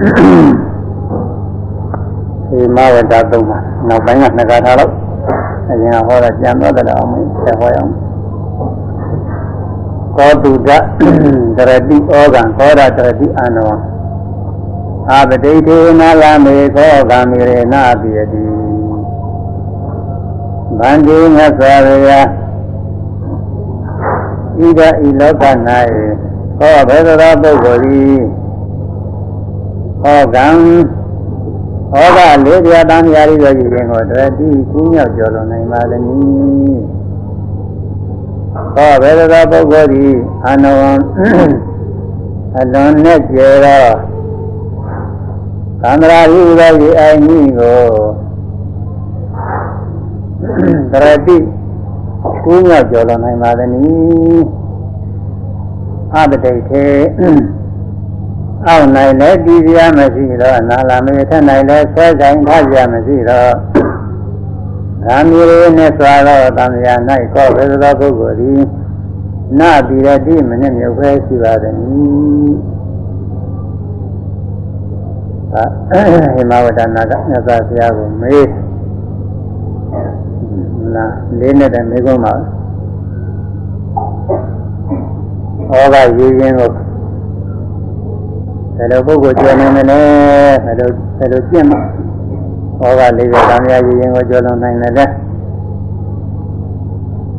ဒီမဝတ္တသုံးပါနောက်ပိုင်းကနှစ်ခါထားတော့အရင်ကဟောတာကြံတော့တယ်အောင်မယ်ဆက်ဟောရအောင်ကောတုဒ္ဒတရတိဩဃံခောရတရတိအာနောအာပတိထေနလာမေခောဂံမိရေနာပိယတိဗန္တိငသရယဣဒဤလောက၌ဟောဘေဒရာပုဂ္ဂိုလ်သည် ဟောကံဟောကလေးပြတန်းရာရီရောကြည့်ခြင်းကိုတရတိကူးမြောက်ကျော်လွန်နိုင်ပါလိမ့်မည်ဟောဘေဒရာပုဂ္ဂိုလ်သည်အနဝံအလွန်နဲ့ကျေတော့သန္တရာရိရောဤအိုင်ကြီးကိုတရတိကူးမြောက်ကျော်လွန်နိုင်ပါလိမ့်မည်အပတိထေ အောက်နိုင်လဲတည်ပြမရှိတော့နာလာမေထက်နိုင်လဲဆွဲဆိုင်ထားပြမရှိတော့ဓာမီရေနဲ့စွာတော့တံမြာ၌ကောဘယ်သောပုဂ္ဂိုလ်သည်နာတိရတိမနဲ့မြုပ်ဖဲရှိပါသည်သာဟိမဝတ္တနာကမြတ်စွာဘုရားကိုမေးနာလေးနဲ့တည်းမေးခွန်းပါဟောကယူရင်ကိုဘ ယ်လိုပုဂ္ဂိုလ်ကျွမ်းနေမလဲဘယ်လိုဘယ်လိုပြင့်မဟောကလေးကသံဃာယူရင်ကိုကျွမ်းလုံးနိုင်တယ်သံ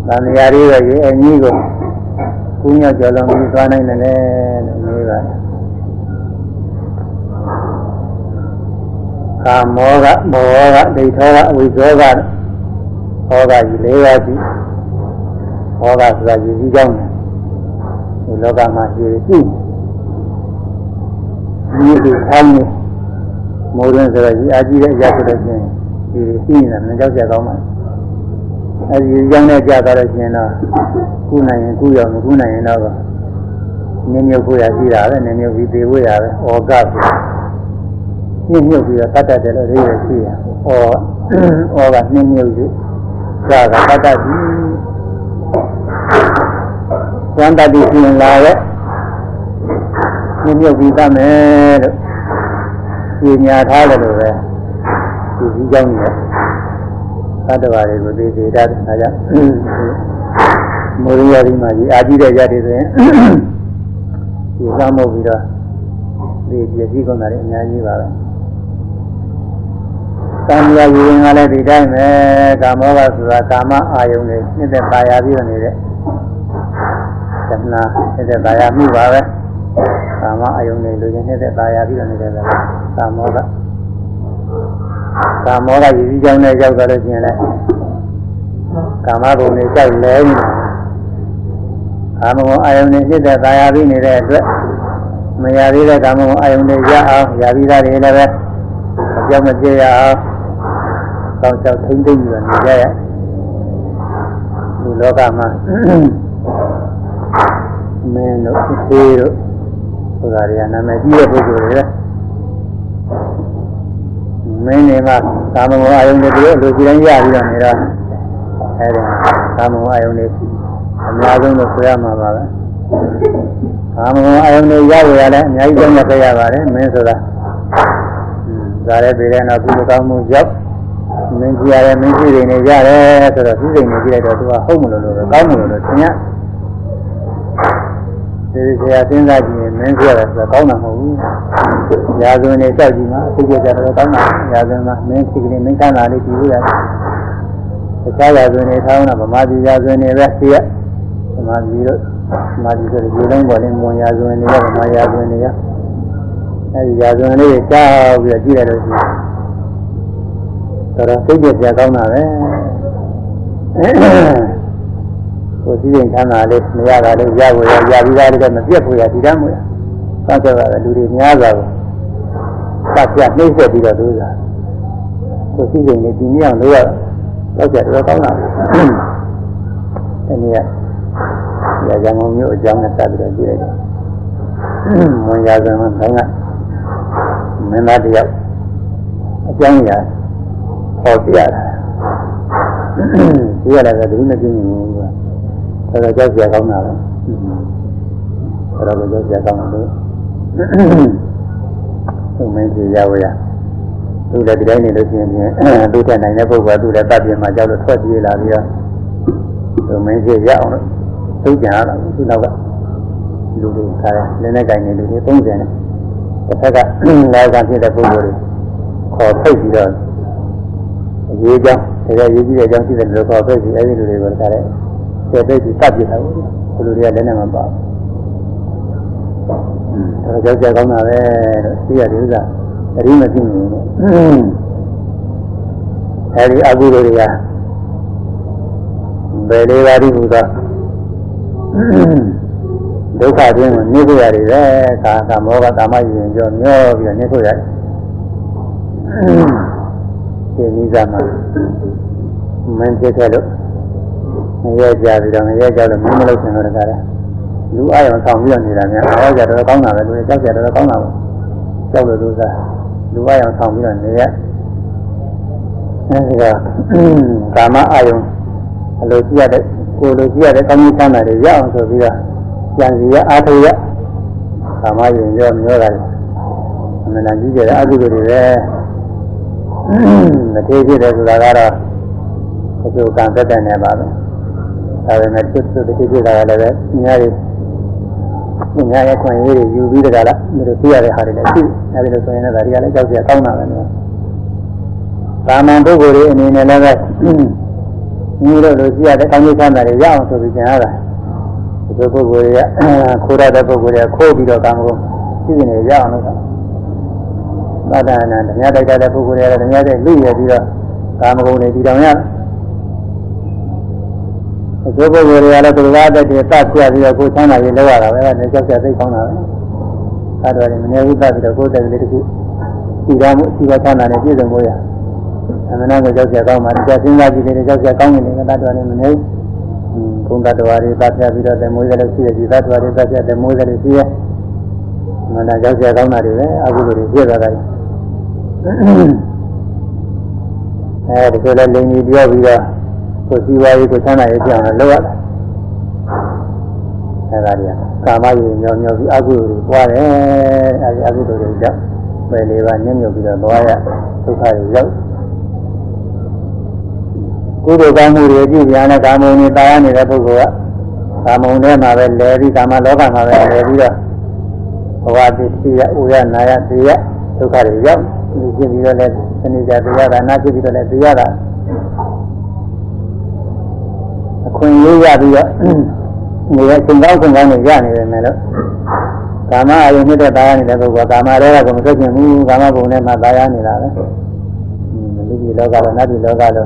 ဃာတွေရဲ့ရေအကြီးကိုကုညကျွမ်းလုံးပြီးသွားနိုင်တယ်လို့မေးပါတယ်ကာမောကမောကဒိဋ္ဌောကအဝိဇ္ဇောကဟောကကြီးလေးပါးကြီးဟောကဆိုတာယူကြီးကြောင်းတယ်ဒီလောကမှာရှိရှိ ဒီဒီအောင်းနေမိုးရင်းဆိုတော့ဒီအာကြီးတဲ့အရာဆိုတော့ချင်းဒီရှိနေတာမကြောက်ကြကောင်းပါအဲဒီကြောင်းနဲ့ကြာသွားလို့ချင်းတော့ကုနိုင်ရင်ကုရောက်မကုနိုင်ရင်တော့နင်းမြုပ်ဖို့ရရှိတာပဲနင်းမြုပ်ပြီးသေးဖို့ရပဲဩကဆိုနှင်းမြုပ်ပြီးတော့တတ်တတ်တယ်လို့ရေးရရှိရဩဩကနှင်းမြုပ်ပြီးကြာကတတ်တတ်ပြီးဝန္တတိရှင်လာရဲ့ မြုပ်မြုပ်ပြီးသားမယ်လို့ပြင်ညာထားတယ်လို့ပဲဒီကြီးကြောင်းနဲ့သတ္တဝါတွေကိုသိစေတတ်တယ်ဒါကြောင့်မောရိယဒီမှာဒီအာကြည့်တဲ့ရတယ်ဆိုရင်ဒီသမ်းမုတ်ပြီးတော့ဒီပစ္စည်းကုန်တာလည်းအများကြီးပါပဲကာမရာယူရင်ကလည်းဒီတိုင်းပဲကာမောကဆိုတာကာမအာယုန်တွေနှစ်သက်ပါရပြီးနေတဲ့သနာနှစ်သက်ပါရမှုပါပဲ ကာမအယုံနေလူချင်းနေတဲ့ตายာပြီးတော့နေတယ်ပဲကာမောကကာမောကရည်ကြီးကြောင်းနဲ့ရောက်သွားလို့ရှိရင်လည်းကာမဘုံနဲ့ကြောက်လဲနေတာကာမဘုံအယုံနေနေတဲ့ตายာပြီးနေတဲ့အတွက်မရသေးတဲ့ကာမဘုံအယုံတွေရအောင်ရပြီးသားတွေလည်းပဲအကြောင်းမပြေရအောင်ကောင်းချောက်ထိမ့်သိမ့်ပြီးတော့နေကြရလူလောကမှာမင်းတို့သေးတို့ ဆိုတာတွေကနာမည်ကြီးတဲ့ပုဂ္ဂိုလ်တွေလေမင်းနေမှာကာမဂုဏ်အယုန်တွေလူကြီးတိုင်းရပြီးတော့နေတော့အဲဒီကာမဂုဏ်အယုန်တွေအများဆုံးလို့ဆိုရမှာပါပဲကာမဂုဏ်အယုန်တွေရရရလဲအများကြီးကြောင့်ရရပါတယ်မင်းဆိုတာဒါလည်းပြည်တဲ့နောက်ကုသကောင်းမှုရောက်မင်းကြီးရတယ်မင်းကြီးတွေနေရတယ်ဆိုတော့သူစိတ်နေကြည့်လိုက်တော့သူကဟုတ်မလို့လို့ကောင်းမလို့လို့သင်ရဒီဆရာစဉ်းစားကြည့်ရင် မင်းပြောတယ်ဆိုတော့ကောင်းတာမဟုတ်ဘူး။ရာဇဝင်တွေကြောက်ကြည့်မှာအသိကြကြတော့ကောင်းတာရာဇဝင်မှာမင်းစိတ်ကလေးမင်းကန်းတာလေးကြည့်လို့ရတယ်။တခြားရာဇဝင်တွေထောင်းတာဗမာပြည်ရာဇဝင်တွေပဲသိရ။ဗမာပြည်တို့ဗမာပြည်ဆိုဒီလုံးပေါ်လေးမွန်ရာဇဝင်တွေဗမာရာဇဝင်တွေရ။အဲဒီရာဇဝင်လေးကိုကြောက်ပြီးတော့ကြည့်ရလို့ရှိရင်တော်တော်စိတ်ကြပြကောင်းတာပဲ။ကိုကြည့်ရင်ချမ်းသာလေးမရတာလေးရဖို့ရရပြီးသားလေးတော့မပြတ်ဖို့ရဒီတမ်းမို့ရ စောင့်ကြပါလေလူတွေများစွာကိုစပြနှိမ့်ဆက်ပြီးတော့လို့သာကိုကြည့်ရင်ဒီနေ့အောင်လို့ရတော့ကြတော့ကောင်းတာဒီနေ့ရရံမျိုးအကြောင်းနဲ့စပြီးတော့ကြည့်လိုက်တယ်ဝန်ရစံမှာခေါင်းကမင်းသားတယောက်အကြောင်းရဟောပြရတာဒီရတယ်ကဒီနေ့ကျင်းနေဘူးအဲ့ဒါကြောက်ကြကောင်းတာပဲအဲ့ဒါကိုကြောက်ကြကောင်းတယ် သူမင်းကြီးရဝရသူလည်းဒီတိုင်းနေလို့ရှိရင်သူ့ထက်နိုင်တဲ့ပုဂ္ဂိုလ်ကသူ့လည်းတပ်ပြင်မှာကြောက်လို့ထွက်ပြေးလာပြီးတော့သူမင်းကြီးရအောင်လို့သူကြံရတာသူနောက်ကလူတွေခါတယ်နည်းနည်းကြိုင်နေလူတွေ30နဲ့တစ်ဖက်ကလာကဖြစ်တဲ့ပုဂ္ဂိုလ်တွေခေါ်ဖိတ်ပြီးတော့အရေးကြောင်းတကယ်ရေးကြည့်တဲ့အကြောင်းရှိတယ်လို့ခေါ်ဖိတ်ပြီးအဲဒီလူတွေကိုခါတယ်ကျေပိတ်ပြီးတပ်ပြတာဘူးလူတွေကလည်းနဲ့မပါဘူး အဲဒါကြောက်ကြကောင်းတာပဲလို့သိရတဲ့ဥစ္စာအရင်မသိဘူးအဲဒီအကုသိုလ်တွေကဘယ်လေးပါးဒီဟူသောဒုက္ခတွင်းကိုနှိမ့်ဖို့ရတယ်ပဲကာကမောကကာမယဉ်ကြောမျောပြီးတော့နှိမ့်ဖို့ရတယ်ဒီနိစ္စမှာမင်းဖြစ်ခဲ့လို့ငရဲကြပြီးတော့ငရဲကြလို့မင်းမလို့ရှင်တော့တကားလေ လူအရုံဆောင်ပြီးတော့နေတာများအားကြတော့ကောင်းတာပဲလူတွေကြောက်ကြတော့ကောင်းတာပဲကြောက်လို့လို့စားလူအရုံဆောင်ပြီးတော့နေရအဲဒီကကာမအယုံအလိုကြည့်ရတဲ့ကိုယ်လိုကြည့်ရတဲ့ကောင်းကြီးချမ်းသာတွေရအောင်ဆိုပြီးတော့ကြံစီရအားထုတ်ရကာမယုံရောမျောတာအမှန်တန်ကြီးကြတဲ့အကုသိုလ်တွေပဲမထေဖြစ်တယ်ဆိုတာကတော့အကျိုးကံတက်တဲ့နေပါပဲဒါပေမဲ့သူသူတတိဖြစ်တာလည်းပဲညာ ရီညာရဲ့ခွင့်ရေးတွေယူပြီးတကလားဒီလိုသိရတဲ့ဟာတွေလည်းရှိအဲဒီလိုဆိုရင်လည်းဒါတွေကလည်းကြောက်ကြကောင်းတာပဲနော်သာမန်ပုဂ္ဂိုလ်တွေအနေနဲ့လည်းပဲညီတို့လိုရှိရတဲ့ကောင်းကျိုးချမ်းသာတွေရအောင်ဆိုပြီးကျင်ရတာဒီလိုပုဂ္ဂိုလ်တွေကခိုးရတဲ့ပုဂ္ဂိုလ်တွေကခိုးပြီးတော့ကာမဂုဏ်သိနေရအောင်လို့သာသနာဓမြတိုက်တဲ့ပုဂ္ဂိုလ်တွေကဓမြတဲ့လူရပြီးတော့ကာမဂုဏ်တွေဒီတောင်ရ အကျိုးပုဂ္ဂိုလ်တွေကလည်းသူကတည်းကသတ်ပြပြီးတော့ကိုယ်ချမ်းသာရေးလောက်ရတာပဲအဲဒါကြောက်ကြသိကောင်းတာပဲအဲဒါတွေမနေဘူးသတ်ပြီးတော့ကိုယ်တည်းကလေးတစ်ခုစီရမှုစီရချမ်းသာနဲ့ပြည့်စုံလို့ရအမှန်တော့ကြောက်ကြကောင်းပါဒီကစဉ်းစားကြည့်နေကြောက်ကြကောင်းနေတယ်တတ်တော်နေမနေဘူးဘုံတတ်တော်တွေသတ်ပြပြီးတော့တမွေးတယ်လို့ရှိရဒီသတ်တော်တွေသတ်ပြတမွေးတယ်လို့ရှိရအမှန်တော့ကြောက်ကြကောင်းတာတွေပဲအကုသိုလ်တွေပြည့်သွားတယ်အဲဒီလိုလည်းလိန်ကြီးပြောပြီးတော့ ကိုစီဝါရေးကိုချမ်းသာရေးပြောင်းလို့လုပ်ရတယ်အဲဒါတွေကကာမရေးညောညောပြီးအကုသိုလ်တွေပွားတယ်အဲဒီအကုသိုလ်တွေကြောင့်ပဲလေးပါညှို့ညွတ်ပြီးတော့သွားရဒုက္ခတွေရောက်ကုသိုလ်ကောင်းမှုတွေကြည့်ပြန်တဲ့ကာမုန်တွေတာယာနေတဲ့ပုဂ္ဂိုလ်ကကာမုန်ထဲမှာပဲလဲပြီးကာမလောကမှာပဲလဲပြီးတော့ဘဝတည်ရှိရဥရနာရသိရဒုက္ခတွေရောက်ဒီဖြစ်ပြီးတော့လည်းစနေကြသိရတာနာဖြစ်ပြီးတော့လည်းသိရတာ ခွင့်အရေးရပြီးတော့နေရချိန်ကောင်းချိန်ကောင်းနေရနေတယ်မယ်လို့ကာမအယုံနဲ့တာယာနေတဲ့ပုဂ္ဂိုလ်ကာမတွေကမဆက်ကျင်ဘူးကာမဘုံနဲ့မှတာယာနေတာပဲလူကြီးလောကလောနတ်ပြည်လောကလော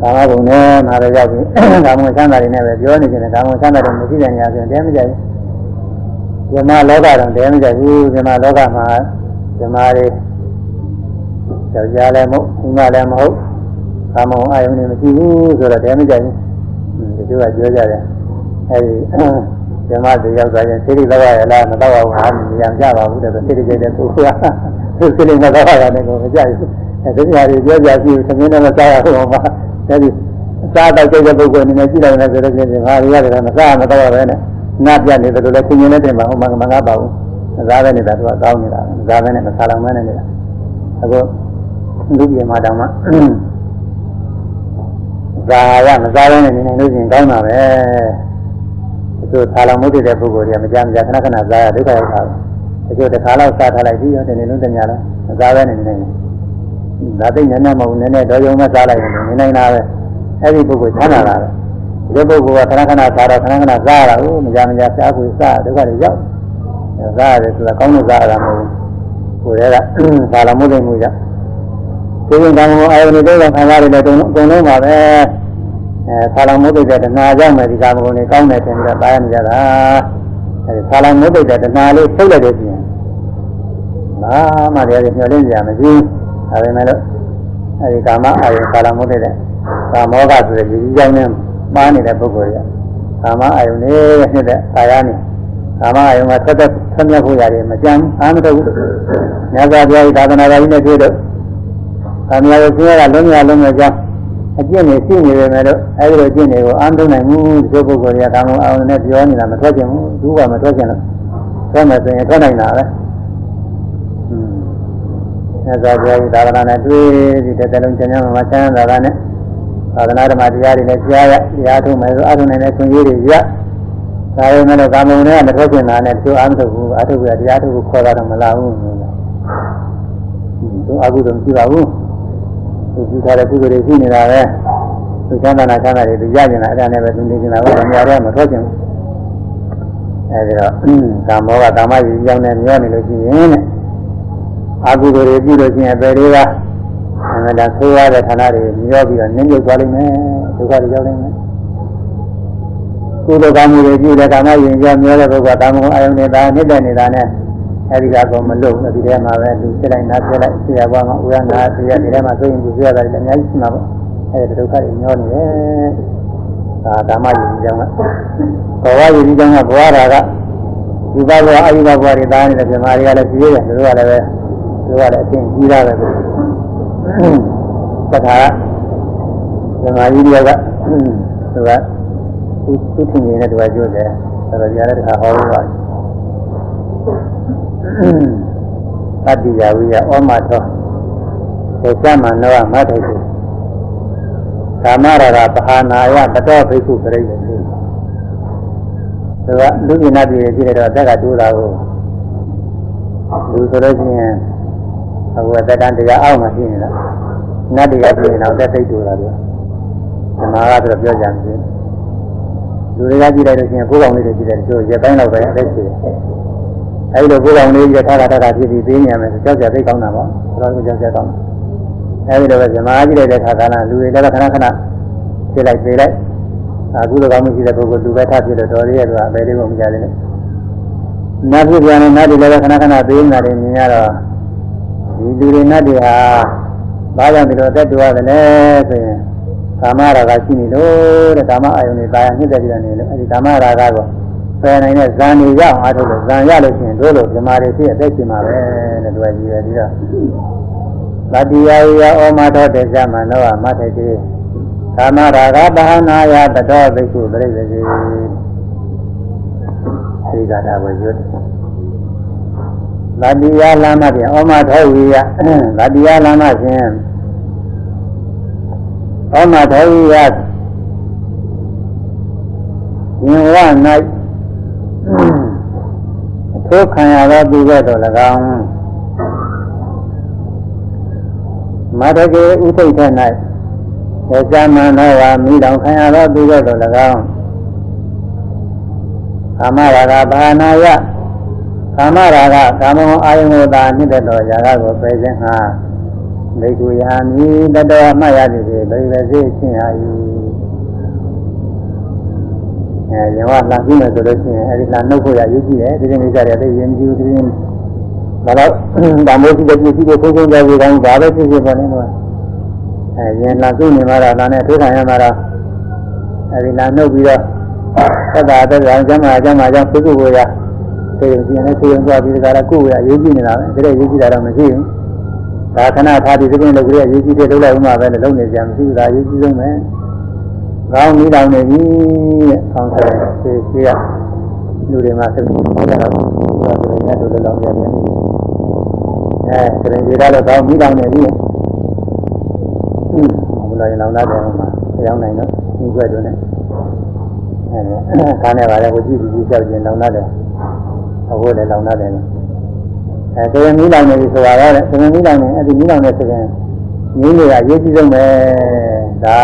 ကာမဘုံနဲ့မှာလည်းရောက်ပြီးကာမချမ်းသာတွေနဲ့ပဲပြောနေကြတယ်ကာမချမ်းသာတွေမရှိတဲ့နေရာဆိုရင်တဲမကြဘူးဇမလောကတော့တဲမကြဘူးဇမလောကမှာဇမတွေယောက်ျားလည်းမဟုတ်ဦးမလည်းမဟုတ်ကာမအာယုန်တွေမရှိဘူးဆိုတော့တဲမကြဘူး ဒီလိုကပြောကြတယ်အဲဒီဇမတွေရောက်သွားရင်စိရိသောရလားမတော့ဘူးဟာမြင်ကြပါဘူးတဲ့စိရိကြတဲ့ပုဂ္ဂိုလ်ကစိရိမတော့ရတယ်ကိုမကြဘူးအဲဒီညာတွေပြောကြကြည့်သမင်းနဲ့မစားရဘူးမှာအဲဒီစားတော့ကြတဲ့ပုဂ္ဂိုလ်အနေနဲ့ကြည့်လိုက်တယ်ဆိုတော့ကျင်ဟာရီရတယ်မစားမတော့ပဲနဲ့ငါပြနေတယ်လို့လည်းခင်ရင်နဲ့တင်ပါဦးမမငါပါဘူးမစားပဲနေတာသူကကောင်းနေတာမစားပဲနဲ့မစားလောင်မဲနေတာအခုလူပြေမှာတောင်မှ ဇာရမစားဘဲနဲ့နေနေလို့ရှိရင်ကောင်းတာပဲသူသာလောင်မှုတဲ့ပုဂ္ဂိုလ်တွေကမကြမ်းကြခဏခဏစားရဒုက္ခရောက်တာတချို့တစ်ခါလောက်စားထားလိုက်ပြီးတော့ဒီနေ့လုံးတညာလုံးမစားဘဲနေနေဒါသိနေနေမဟုတ်နည်းနည်းတော့ယုံမဲ့စားလိုက်နေနေနေတာပဲအဲ့ဒီပုဂ္ဂိုလ်ချမ်းသာတာပဲဒီပုဂ္ဂိုလ်ကခဏခဏစားတော့ခဏခဏစားရတာဟုတ်မကြမကြစားကိုစားဒုက္ခတွေရောက်စားရတယ်ဆိုတာကောင်းလို့စားရတာမဟုတ်ဘူးကိုယ်ကသာလောင်မှုတဲ့မှုကြောင့် ဒီရင်ကံကိုအာယုန်တွေတော့ခံစားရတယ်တုံးအကုန်လုံးပါပဲအဲဆာလောင်မုတ်တဲ့တဏှာကြောင့်ပဲဒီကာမဂုဏ်တွေကောင်းတယ်ထင်ပြီးတော့တားရနေကြတာအဲဒီဆာလောင်မုတ်တဲ့တဏှာလေးထုတ်လိုက်တဲ့ပြင်ဘာမှတရားတွေမျှော်လင့်ကြရမရှိဒါပေမဲ့လို့အဲဒီကာမအာယုန်ဆာလောင်မုတ်တဲ့ကာမောကဆိုတဲ့ဒီကြီးကြောင်းနဲ့မှားနေတဲ့ပုဂ္ဂိုလ်ကကာမအာယုန်နဲ့နှစ်တဲ့ဆာရနေကာမအာယုန်ကဆက်သက်ဆက်မြတ်ဖို့ရတယ်မကြမ်းအားမထုတ်ဘူးမြတ်စွာဘုရားဤသာသနာတော်ကြီးနဲ့တွေ့တော့။ ဒါမျိုးကိုဆင်းရဲကလုံးရလုံးရကြောင်းအကျင့်တွေရှိနေပေမဲ့လို့အဲဒီလိုအကျင့်တွေကိုအာမထုံနိုင်ဘူးဒီလိုပုဂ္ဂိုလ်တွေကကာမအောင်နဲ့ပြောနေတာမထွက်ချင်ဘူးသူကမထွက်ချင်လို့ထွက်မယ်ဆိုရင်ထွက်နိုင်တာပဲ။ဟွန်းမြတ်စွာဘုရားကြီးသာသနာနဲ့တွေ့ပြီးတဲ့တလုံးကျမ်းမှာမချမ်းသာတာနဲ့သာသနာဓမ္မတရားတွေနဲ့ကြားရတရားထုတ်မယ်ဆိုအထုံးနေတဲ့ခွင့်ရည်တွေရဒါပေမဲ့ကာမုန်တွေကမထွက်ကျင်တာနဲ့သူအားမထုတ်ဘူးအထုပ်ကတရားထုတ်ကိုခေါ်တာတော့မလာဘူးသူအကုသိုလ်မရှိပါဘူး သူပြုထားတဲ့ကုသိုလ်တွေရှိနေတာပဲသူချမ်းသာနာချမ်းသာတွေသူရကျင်တာအဲ့ဒါနဲ့ပဲသူနေကျင်တာဘာညာတွေကမထွက်ကျင်ဘူးအဲဒီတော့ကာမောကကာမရည်ကြောင်းနဲ့မျောနေလို့ရှိရင်တဲ့အကုသိုလ်တွေပြုလို့ရှိရင်ပဲတွေကအမှန်တရားဆိုးရတဲ့ဌာနတွေမျောပြီးတော့နင်းမြုပ်သွားလိမ့်မယ်ဒုက္ခတွေရောက်လိမ့်မယ်ကုသိုလ်ကောင်းမှုတွေပြုတဲ့ကာမရည်ကြောင်းမျောတဲ့ပုဂ္ဂိုလ်ကာမဂုဏ်အယုန်နေတာနေတဲ့နေတာနဲ့ အဲဒီကတော့မလို့ဒီထဲမှာပဲလူဖြစ်လိုက်နားဖြစ်လိုက်ဆရာဘွားမှာဦးရနာဆရာဒီထဲမှာဆိုရင်ဒီဆရာတွေလည်းအများကြီးရှိမှာပေါ့အဲဒီဒုက္ခတွေမျောနေတယ်ဒါဓမ္မယဉ်ကြောင်းကဘဝယဉ်ကြောင်းကဘဝရာကဒီဘဘဝအယုဘဘဝတွေတားနေတဲ့ပြမာတွေကလည်းကြည့်ရတယ်သူတို့ကလည်းပဲသူတို့ကလည်းအချင်းကြီးတာပဲသက္ကာပြမာကြီးတွေကသူကသူသူထင်နေတဲ့သူကကြိုးတယ်ဆိုတော့ဒီရတဲ့တခါဟောလို့ပါ သတ္တိယဝိယဩမထောသေသမနောမထိုက်တယ်ကာမရတာပဟာနာယတတော်ဘိက္ခုပြိဋ္ဌိသူကလူကြီးနာပြည်ကြည့်တဲ့တော့တက်ကတိုးတာကိုလူဆိုလို့ရှိရင်အခုသက်တမ်းတရားအောက်မှာရှိနေတာနတ်တရားပြည်တော့သက်သိတိုးတာပြောဓမ္မကတော့ပြောကြတယ်လူတွေကကြည့်လိုက်လို့ရှိရင်ကိုယ်ကောင်လေးတွေကြည့်တယ်တို့ရပိုင်းတော့ပဲအသက်ရှိတယ် အဲဒီလိုကိုယ်ကောင်လေးရထားတာထားတာဖြစ်ပြီးပေးနေရမယ်ဆိုကြောက်ကြသိကောင်းတာပေါ့တော်တော်ကြောက်ကြကောင်းတယ်အဲဒီလိုပဲဇမားကြည့်လိုက်တဲ့ခါကလည်းလူတွေလည်းခဏခဏဖြစ်လိုက်ပြေးလိုက်အခုလိုကောင်းမှုရှိတဲ့ပုဂ္ဂိုလ်လူပဲထားဖြစ်လို့တော်ရရဲ့ကအပဲလေးကိုမကြသေးနဲ့နတ်ဖြစ်ပြန်နေနတ်တွေလည်းခဏခဏပြေးနေတာတွေမြင်ရတော့ဒီလူတွေနတ်တွေဟာဘာကြောင့်ဒီလိုသက်တူရတယ်လဲဆိုရင်ကာမရာဂရှိနေလို့တဲ့ကာမအာယုန်တွေတာယာနှိမ့်တဲ့ပြန်နေလို့အဲဒီကာမရာဂကို ပယ်နိုင်တဲ့ဇန်တွေရအောင်အားထုတ်လို့ဇန်ရလို့ရှိရင်တို့လိုဇမားတွေဖြစ်အသက်ရှင်မှာပဲတဲ့သူကကြီးရပြီးတော့ဗတ္တိယယဩမထောတေဇမနောမထေတိကာမရာဂပဟနာယတတောဘိက္ခုပြိစ္ဆေသိကတာဝေရွတ်ဗတ္တိယလမ်းမဖြင့်ဩမထောဝိယဗတ္တိယလမ်းမဖြင့်ဩမထောဝိယဉာဏ်၌ အထိုးခံရသောသူကဲ့သို့၎င်းမတကေဥထိတ်ထ၌သေဇမန္နောဝါမိတောင်ခံရသောသူကဲ့သို့၎င်းကာမရာဂဘာနာယကာမရာဂကာမဂုဏ်အာယုံကိုသာနှိမ့်တဲ့တော်ຢာကကိုပယ်ခြင်းဟာမိကုယာမိတတော်မှတ်ရသည်ဖြင့်ဘယ်လိုစေချင်းဟာ၏ အဲရင်ဝလာကြည့်မယ်ဆိုလို့ရှိရင်အဲဒီလာနှုတ်ဖို့ရရေးကြည့်တယ်ဒီလိုမျိုးကြတယ်သိရင်ကြည့်ဒီဘာလို့ဒါမျိုးရှိတဲ့ပစ္စည်းကိုခိုးခိုးကြကြတိုင်းဒါပဲဖြစ်ဖြစ်ပေါ်နေတော့အဲရင်လာကြည့်နေမှာတော့နာနဲ့ထိုးခံရမှာတော့အဲဒီလာနှုတ်ပြီးတော့သက်သာသက်သာကျမ်းမာကျမ်းမာကြောင့်သိကုကိုရသိရင်ပြင်းနေသိရင်ကြပြီးဒါကလည်းကိုယ်ရရေးကြည့်နေတာပဲဒါရေးကြည့်တာတော့မရှိဘူးဒါခဏထားပြီးသခင်လုပ်ကြရရေးကြည့်တဲ့လုပ်လိုက်မှပဲလုံးနေကြမရှိဘူးဒါရေးကြည့်ဆုံးမယ် ကောင်းပြီးတောင်းနေပြီတဲ့ဆောင်းဆိုင်ဆေးဆေးရလူတွေမှာဆက်ပြီးတော့ဒါဆိုရင်လည်းတို့လောင်းရတယ်အဲစရင်ကြီးတော့ကောင်းပြီးတောင်းနေပြီဘုရားရင်လောင်းလာတယ်မှာကြောင်းနိုင်တော့ဒီွက်တို့နဲ့အဲခါနဲ့ပါလေကိုကြည့်ပြီးကြောက်ရင်လောင်းလာတယ်အခုလည်းလောင်းလာတယ်အဲဆိုရင်မိလောင်နေပြီဆိုတာတော့ဆိုရင်မိလောင်နေအဲ့ဒီမိလောင်နေဆိုရင်မိနေရရေးကြည့်ဆုံးပဲဒါ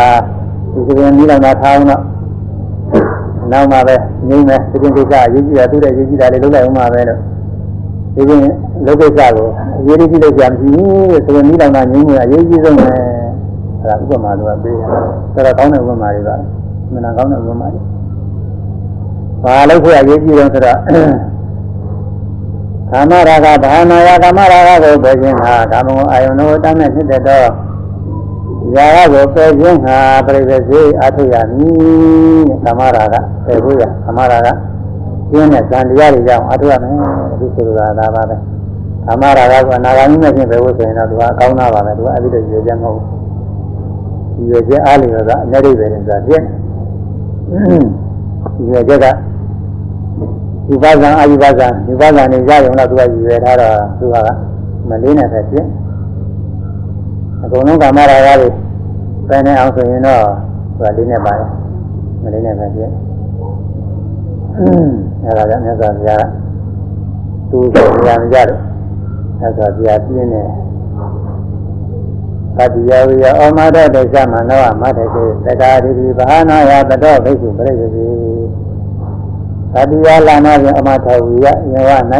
ဒီစရင်မိလောင်တာထားအောင်တော့နောက်မှပဲငိမ့်မယ်ဒီကိစ္စအရေးကြီးတာသူ့တဲ့ရေးကြီးတာလေးလုပ်လိုက်အောင်မှပဲလို့ဒီကိလောကိစ္စကိုအရေးကြီးလို့ကြာမရှိဘူးဆိုရင်မိလောင်တာငိမ့်နေအရေးကြီးဆုံးပဲအဲဒါဥပမာလိုပေးတယ်ဒါတော့ကောင်းတဲ့ဥပမာတွေပါမနာကောင်းတဲ့ဥပမာတွေဘာလို့ခွေအရေးကြီးတော့ဆိုတော့ကာမရာဂဘာနာယကာမရာဂကိုပယ်ခြင်းဟာကာမဂုဏ်အာယုန်တို့တမ်းမဲ့ဖြစ်တဲ့တော့ ရာဂကိုပယ်ခြင်းဟာပြိပ္ပစေအထုရမည်ကာမရာဂပယ်ဖို့ရကာမရာဂကျင်းတဲ့ဇန်တရားတွေကြောင့်အထုရမယ်ဒီဆိုတာဒါပါပဲကာမရာဂကအနာဂါမိမဲ့ခြင်းပဲလို့ဆိုရင်တော့သူကအကောင်းသားပါပဲသူကအဲ့ဒီလိုရွေချက်မဟုတ်ဘူးရွေချက်အားလျော်ကအနည်းလေးပဲနေတာပြည့်ရွေချက်ကဒီပါဇံအာယုပါဇံဒီပါဇံနေရရုံတော့သူကရည်ရွယ်ထားတော့သူကမလေးနဲ့ပဲဖြစ် အကုန်လုံးကာမရာဂတွေပယ်နေအောင်ဆိုရင်တော့သူကလေးနဲ့ပါတယ်မလေးနဲ့ပဲပြည့်အဲဒါကြောင့်မြတ်စွာဘုရားသူ့ကိုဉာဏ်ကြတော့မြတ်စွာဘုရားပြင်းနေသတိယဝိယဩမဒတေသမနောမတကေသက္ကာတိပိဘာနာယတတောဘိက္ခုပရိသေတိသတိယလာနာဖြင့်အမထဝိယယဝ၌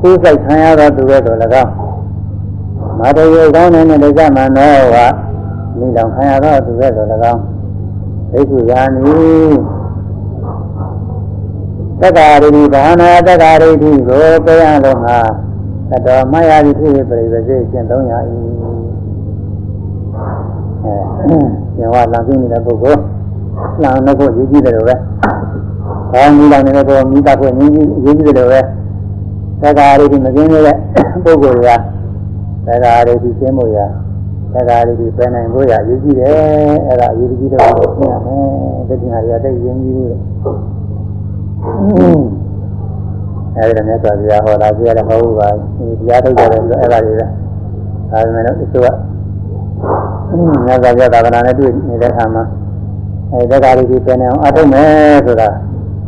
သူ့စိတ်ခံရသောသူရဲ့တော်၎င်း မတယေကောင်းတဲ့တေသမနောဝမိလောင်ခံရသောသူရဲ့တော်၎င်းဘိက္ခုယာနိသက္ကာရိတိဘာနာသက္ကာရိတိကိုပြရလုံးမှာတတော်မယာတိဖြစ်ပြိပစေကျင့်သုံးရ၏အဲကျင်ဝလာပြီးနေတဲ့ပုဂ္ဂိုလ်လာနေဖို့ရည်ကြည့်တယ်လို့ပဲ။ဘာမိလာနေတဲ့ပုဂ္ဂိုလ်မိသားဖို့ရည်ကြည့်ရည်ကြည့်တယ်လို့ပဲသက္ကာရိတိမကင်းတဲ့ပုဂ္ဂိုလ်တွေက သက္ကာရိတိကျင်းမှုရသက္ကာရိတိပြန်နိုင်ဖို့ရရည်ကြည့်တယ်အဲ့ဒါရည်ကြည့်တယ်လို့ရှင်းရမယ်။ဒီတင်ဟာရတဲ့ရင်းကြီးလို့အဲဒီတော့မြတ်စွာဘုရားဟောတာပြရတယ်မဟုတ်ပါဘူးဒီတရားထုတ်ကြတယ်ဆိုအဲ့ဒါတွေပဲဒါပေမဲ့လို့ဒီလိုကမြတ်စွာဘုရားသာသနာနဲ့တွေ့နေတဲ့အခါမှာအဲတက္ကရာကြီးပြန်နေအောင်အထုတ်မယ်ဆိုတာ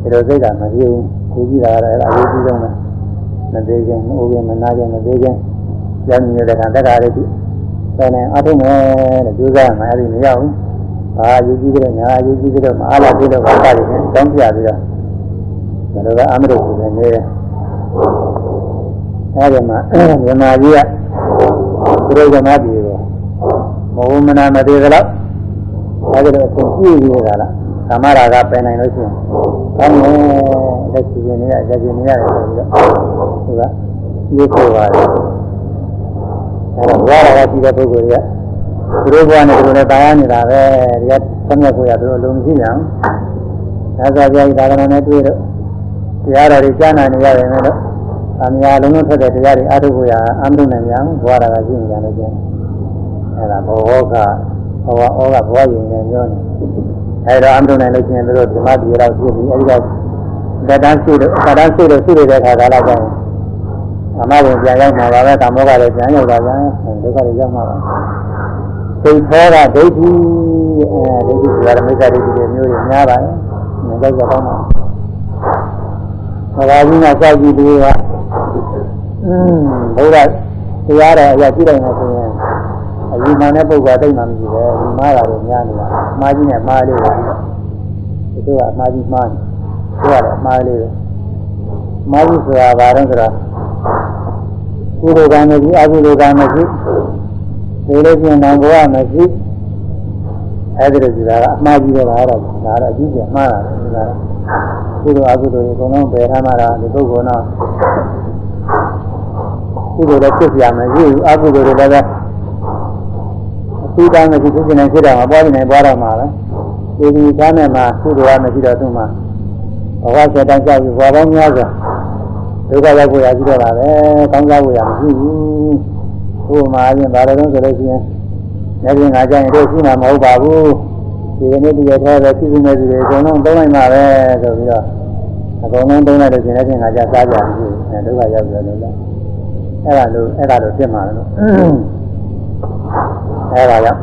ဒီလိုစိတ်ကမပြေဘူးဒီကြည့်တာကတော့အရေးကြီးဆုံးပဲမသေးခင်မအိုးခင်မနာခင်မသေးခင် ရောက်နေတဲ့အခါတက္ကရာကြီးပြန်နေအထုတ်မယ်လို့ကြိုးစားမှအဲ့ဒီမရဘူးဘာအရေးကြီးကြလို့ညာအရေးကြီးကြလို့မအားလာသေးလို့ဘာသာတွေနဲ့တောင်းပြပြီးတော့ဒါတော့အမရုပ်ကိုနေတယ်အဲဒီမှာမြန်မာကြီးကသူတို့ကနာပြည်ကိုမဟုတ်မနာမသေးသလောက်အဲဒီတော့အရှင်ကြည့်နေတာလားကာမရာဂပယ်နိုင်လို့ရှိရင်ကောင်းတယ်လက်ရှိနေရလက်ရှိနေရတယ်ဆိုပြီးတော့သူကရေးခေါ်ပါတယ် အဲတော့ဘဝရာဂရှိတဲ့ပုဂ္ဂိုလ်တွေကသူတို့ဘဝနဲ့သူတို့နဲ့တာယာနေတာပဲဒီကသမက်ကိုရသူတို့လုံးမရှိကြအောင်သာသာပြားဤသာသနာနဲ့တွေ့တော့တရားတော်တွေကြားနာနေရတယ်လို့အများလုံးလုံးထက်တဲ့တရားတွေအားထုတ်ဖို့ရအမှုနိုင်ကြအောင်ဘဝရာကရှိနေကြလို့ကျန်အဲ့ဒါဘောဟောကဘဝဩကဘဝရင်နဲ့ပြောနေအဲ့တော့အမှုနိုင်လို့ကျန်တို့ဓမ္မတိရောက်ရှိပြီးအဲ့ဒီကလက်တန်းရှိလို့လက်တန်းရှိလို့ရှိနေတဲ့ခါကာလကျရင် အမဘုံပြန်ရောက်မှာပါပဲကာမောကလည်းပြန်ရောက်တာပြန်ဒုက္ခတွေရောက်မှာပါသိသောကဒိဋ္ဌိအဲဒိဋ္ဌိဆိုတာမိစ္ဆာဒိဋ္ဌိတွေမျိုးတွေများပါတယ်ငါကြောက်ကြတော့မှာမဂ္ဂကြီးကစောက်ကြည့်ပြီးကအင်းဘုရားတရားတော်အရာကြည့်လိုက်မှဆိုရင်အယူမှန်တဲ့ပုဂ္ဂိုလ်တိတ်မှမရှိပဲဒီမှားတာတွေများနေတာအမှားကြီးနဲ့မှားလေးတွေဒီလိုကအမှားကြီးမှားနေဒီကတော့အမှားလေးတွေမှားကြီးဆိုတာဘာလဲဆိုတော့ ကုသိုလ်ကံမရှိအကုသိုလ်ကံမရှိဒီလိုပြင်တော့ဘဝမရှိအဲဒီလိုကြည့်တာကအမှားကြီးတော့ဒါတော့ဒါတော့အကြီးကျယ်မှားတာလေဒါကုသိုလ်အကုသိုလ်တွေအကုန်လုံးပယ်ထားမှတာဒီပုဂ္ဂိုလ်တော့ကုသိုလ်လည်းဖြစ်ပြမယ်ရှိအကုသိုလ်တွေလည်းပဲအထူးတမ်းမရှိဖြစ်နေဖြစ်တော့မပွားနေပွားတော့မှာပဲဒီဒီသားနဲ့မှာကုသိုလ်ကမရှိတော့သူ့မှာဘဝဆက်တိုင်းကြောက်ပြီးဘဝပေါင်းများစွာ ဒုက္ခရောက်ကိုရရှိတော့တာပဲကောင်းစားကိုရမရှိဘူးဥပမာအရင်ဘာလို့လဲဆိုလို့ရှိရင်ညပြင်ငါကြရင်တို့ရှိမှာမဟုတ်ပါဘူးဒီကနေ့ဒီရက်ထဲပဲပြည်စုံနေပြီအကုန်လုံးသုံးလိုက်မှာပဲဆိုပြီးတော့အကုန်လုံးသုံးလိုက်လို့ရှင်လည်းပြင်ငါကြစားကြပြီအဲဒုက္ခရောက်ပြီလို့လည်းအဲ့ဒါလို့အဲ့ဒါလို့ဖြစ်မှာလို့အဲ့ဒါကြောင့်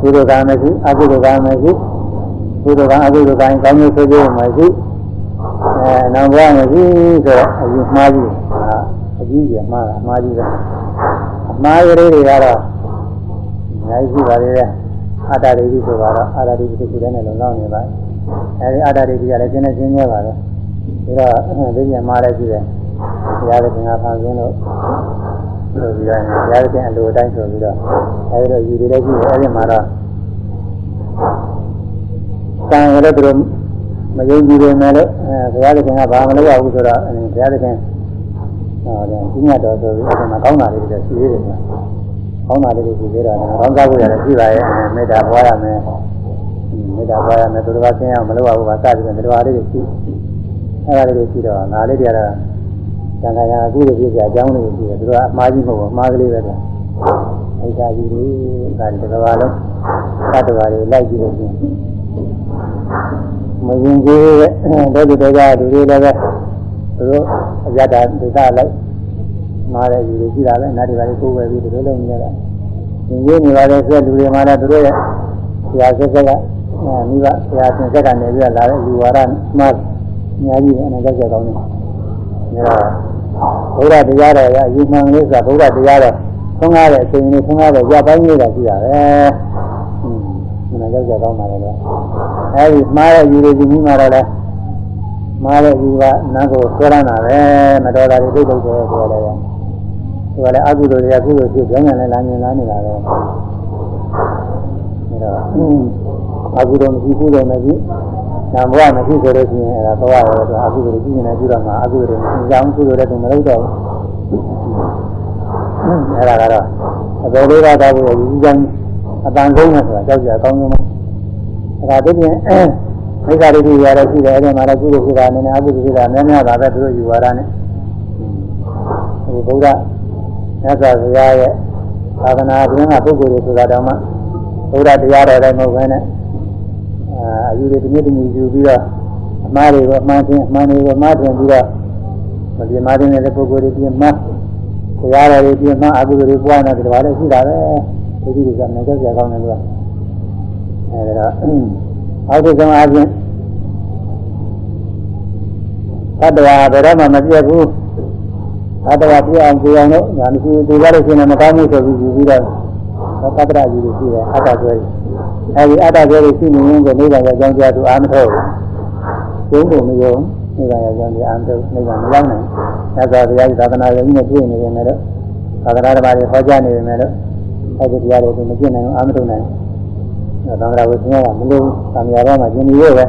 ကုသိုလ်ကံမရှိအကုသိုလ်ကံမရှိကုသိုလ်ကံအကုသိုလ်ကံကောင်းကျိုးဆိုးကျိုးမရှိ အဲနောက်ဘဝမရှိဆိုတော့အယူမှားကြီးအကြီးကြီးမှားတာအမှားကြီးပဲအမှားကလေးတွေကတော့အများကြီးရှိပါသေးတယ်အတ္တဒိဋ္ဌိဆိုတော့အတ္တဒိဋ္ဌိတစ်ခုတည်းနဲ့လုံလောက်နေပါအဲဒီအတ္တဒိဋ္ဌိကလည်းကျင်းနေချင်းချင်းပါပဲဒါတော့ဒီပြန်မှားလည်းရှိတယ်ဘုရားသခင်ကဖန်ဆင်းလို့ဆိုပြီးတော့ဘုရားသခင်အလိုအတိုင်းဆိုပြီးတော့အဲဒီတော့ယူတွေလည်းရှိတယ်အဲဒီမှာတော့ကံရတဲ့သူတို့ မယုံကြည်တယ်နဲ့လို့အဲဘုရားသခင်ကဘာမလုပ်ရဘူးဆိုတော့ဘုရားသခင်ဟောတယ်ဒီညတော်ဆိုပြီးအဲဒီမှာကောင်းတာလေးတွေရှိသေးတယ်ကွာကောင်းတာလေးတွေရှိသေးတာလည်းကောင်းစားဖို့ရတယ်ရှိပါရဲ့မေတ္တာပွားရမယ်မေတ္တာပွားရမယ်သူတို့ကဆင်းရမလုပ်ရဘူးပါစသည်ဖြင့်ဒီလိုအားလေးတွေရှိအဲဒါလေးတွေရှိတော့ငါလေးတွေကတော့သံဃာရအခုလိုဖြစ်ကြအကြောင်းလေးရှိတယ်သူတို့ကအမှားကြီးမဟုတ်ဘူးအမှားကလေးပဲကွာအဲ့ဒါကြီးတွေဒါဒီတစ်ကဘာလုံးသတ္တဝါတွေလိုက်ကြည့်လို့ရှိရင် မရင်ကြီးတဲ့ဒုက္ခတွေကဒီလိုလည်းပဲသူတို့အရတာဒုက္ခလိုက်မားတဲ့ယူတွေရှိတာပဲနားဒီပါလေးကိုယ်ပဲပြီးဒီလိုလုံးနေရတာညီနေပါတဲ့ဆက်လူတွေမှာလည်းသူတို့ရဲ့ဆရာဆက်ဆက်ကမိဘဆရာဆင်ဆက်ကနေပြီးလာတဲ့လူဝါဒမှအများကြီးအနေနဲ့ကြောက်ကောင်းနေတယ်ဒါဘုရားတရားတော်ကအယူမှန်လေးဆိုတာဘုရားတရားတော်ထုံးကားတဲ့အချိန်လေးထုံးကားတဲ့ရပိုင်းလေးတာရှိတာပဲဟင်း မနာကြောက်ကြကောင်းပါလေတော့အဲဒီမှားတဲ့ယူရည်ကြီးမှာတော့လဲမှားတဲ့ယူကနာကိုဆွဲရတာပဲမတော်တာတွေသိတော့တယ်ဆိုရတယ်ဒီကလည်းအကုသိုလ်တွေကကုသိုလ်ဖြစ်ကြောင်းညာနဲ့လာမြင်လာနေတာပဲဒါတော့အကုသိုလ်မရှိကုသိုလ်မရှိနာဘဝမရှိဆိုလို့ရှိရင်အဲဒါသွားရတယ်ဆိုအကုသိုလ်ကြီးနေပြီးတော့မှအကုသိုလ်တွေမကြောင်းကုသိုလ်တဲ့သူမလုပ်တော့ဘူးအဲဒါကတော့အပေလေးပါးတော့ဘူးယူကြမ်း အတန်ဆုံးနဲ့ဆိုတာကြောက်ကြအကောင်းဆုံးပဲအဲဒါတည်းပြင်မိစ္ဆာဒိဋ္ဌိရတဲ့ရှိတယ်အဲ့ဒီမှာလည်းကုသိုလ်ဖြစ်တာနည်းနည်းအကုသိုလ်ဖြစ်တာများများပါပဲသူတို့ယူဝါဒနဲ့ဟိုဘုရားမြတ်စွာဘုရားရဲ့သာသနာ့တွင်ကပုဂ္ဂိုလ်တွေဆိုတာတော့မှဘုရားတရားတော်လည်းမဟုတ်ဘဲနဲ့အာအယူတွေတမျိုးတမျိုးယူပြီးတော့အမှားတွေကိုအမှန်ချင်းအမှန်တွေကိုမှားထင်ပြီးတော့မပြမာတဲ့ပုဂ္ဂိုလ်တွေပြင်မှာတရားတော်တွေပြင်မှာအကုသိုလ်တွေပွားနေတယ်ဒါလည်းရှိတာပဲ ဒီလိုကလည်းကြောက်ကြကောင်းတယ်လို့အဲဒါတော့အောက်ဆုံးအားဖြင့်သတ္တဝါဘယ်တော့မှမပြတ်ဘူးသတ္တဝါပြည့်အောင်ကြည့်အောင်လို့ညာမရှိဒီလိုလို့ရှိရင်မကောင်းမှုဆိုပြီးယူပြီးတော့သတ္တရာယူလို့ရှိတယ်အတ္တကျွဲအဲဒီအတ္တကျွဲရှိနေရင်ကိုနိဗ္ဗာန်ရောက်ကြောင်းကြားသူအာမထုတ်ဘူးကျုံးကုန်မယုံနိဗ္ဗာန်ရောက်ကြောင်းဒီအာမထုတ်နိဗ္ဗာန်မရောက်နိုင်သစ္စာတရားသာသနာရေးနဲ့ပြည့်နေတယ်နဲ့တော့သာသနာတော်တွေဟောကြားနေတယ်နဲ့တော့ အဲဒီတရားတွေမပြည့်နိုင်အောင်အာမထုတ်နိုင်သံဃာဝိသင်းကမလို့သံဃာတော်မှာကျင်နေရဲ့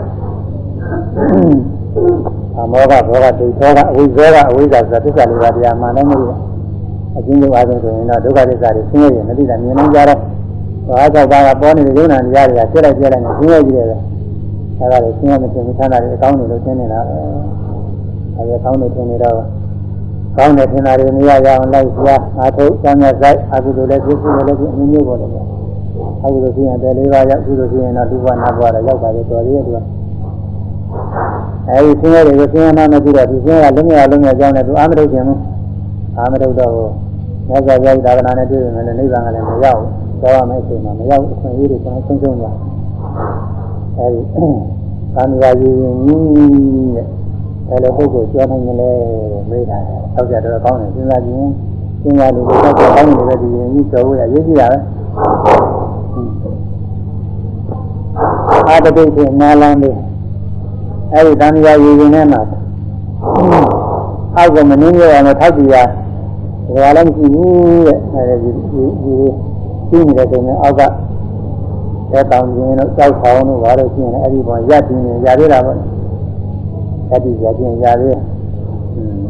အမောကဘောကဒိဋ္ဌောကအဝိဇ္ဇောကအဝိဇ္ဇာဆိုတာသစ္စာလေးပါးတရားမှန်တယ်မလို့အချင်းချင်းအားဖြင့်ဆိုရင်တော့ဒုက္ခသစ္စာတွေဆင်းရဲရင်မသိတာမြင်နိုင်ကြတော့ဘာသာပါကပေါ်နေတဲ့ယုံနာတရားတွေကဆက်လိုက်ပြလိုက်နေဆင်းရဲကြည့်တယ်အဲဒါတွေဆင်းရဲမတင်ဘူးချမ်းသာတွေအကောင်းတွေလို့ရှင်းနေတာပဲအဲဒီအကောင်းတွေထင်နေတော့ ကောင်းတဲ့ထင်တာတွေမရရအောင်လိုက်ပြအားထုတ်စမ်းရဆိုင်အကုသိုလ်လည်းဖြစ်ဖြစ်လည်းဖြစ်အမျိုးမျိုးပေါ်တယ်အခုလိုဖြစ်ရင်တယ်လေးပါးရောက်အခုလိုဖြစ်ရင်တော့ဒုက္ခနာဘဝတော့ရောက်ပါလေတော်သေးတယ်သူကအဲဒီဆင်းရဲတွေကိုဆင်းရဲမှမရှိတော့ဒီဆင်းရဲကလုံးဝလုံးဝကြောင်းတယ်သူအာမထုတ်ခြင်းဘူးအာမထုတ်တော့မြတ်စွာဘုရားသာသနာနဲ့တွေ့ရင်လည်းနိဗ္ဗာန်ကလည်းမရောက်ဘူးကြောက်ရမယ့်အချိန်မှာမရောက်အခွင့်အရေးတွေကျွန်တော်ဆုံးရှုံးသွားအဲဒီသာမယာယူရင်ကြီးတဲ့ ဘယ်လိုပုဂ္ဂိုလ်ကျော်နိုင်မလဲမေးတာဆောက်ကြတော့ကောင်းတယ်စဉ်းစားကြည့်ရင်စဉ်းစားလို့ဆောက်ကြကောင်းတယ်ပဲဒီရင်ကြီးကျော်ရရေးကြည့်ရပဲအာတပိတ်ကိုနားလမ်းလေးအဲဒီသံဃာရည်ရင်ထဲမှာအောက်ကမနှင်းရအောင်လို့ထောက်ကြည့်ရဒါလည်းမရှိဘူးတဲ့အဲဒီဒီဒီပြီးနေတဲ့ပုံနဲ့အောက်ကတဲ့တောင်ကျင်းတို့ကြောက်ဆောင်တို့ဘာလို့ရှိရင်အဲ့ဒီပေါ်ရက်ပြင်းနေရသေးတာပေါ့ အဲ့ဒီရက်ပြင်းရသေးတယ်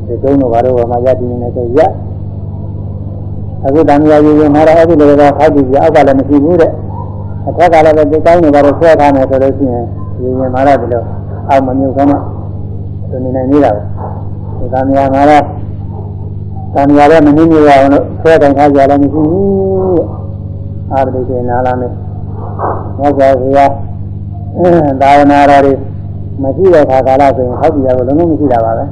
ဒီတုံးတို့ဘာလို့ဘာမှရက်ပြင်းနေတယ်ရက်အခုတန်မြာကြီးရင်မှာတော့အဲ့ဒီလိုတော့ထောက်ကြည့်ရအောက်ကလည်းမရှိဘူးတဲ့အထက်ကလည်းပဲဒီကောင်းနေပါတော့ဆွဲထားမယ်ဆိုလို့ရှိရင်ရင်ရင်မှာတော့ဒီလိုအောက်မမြုပ်ခမ်းမှသူနေနိုင်နေတာပဲဒီသံဃာမှာတော့သံဃာရဲ့မနှင်းမြေရအောင်လို့ဆွဲတိုင်ထားကြလည်းမရှိဘူးအာရတိကေနာလာမယ်မြတ်စွာဘုရားသာဝနာတော်တွေ မရှိတဲ့ခါကာလဆိုရင်ဟောက်ပြရလို့လုံးလုံးမရှိတာပါပဲ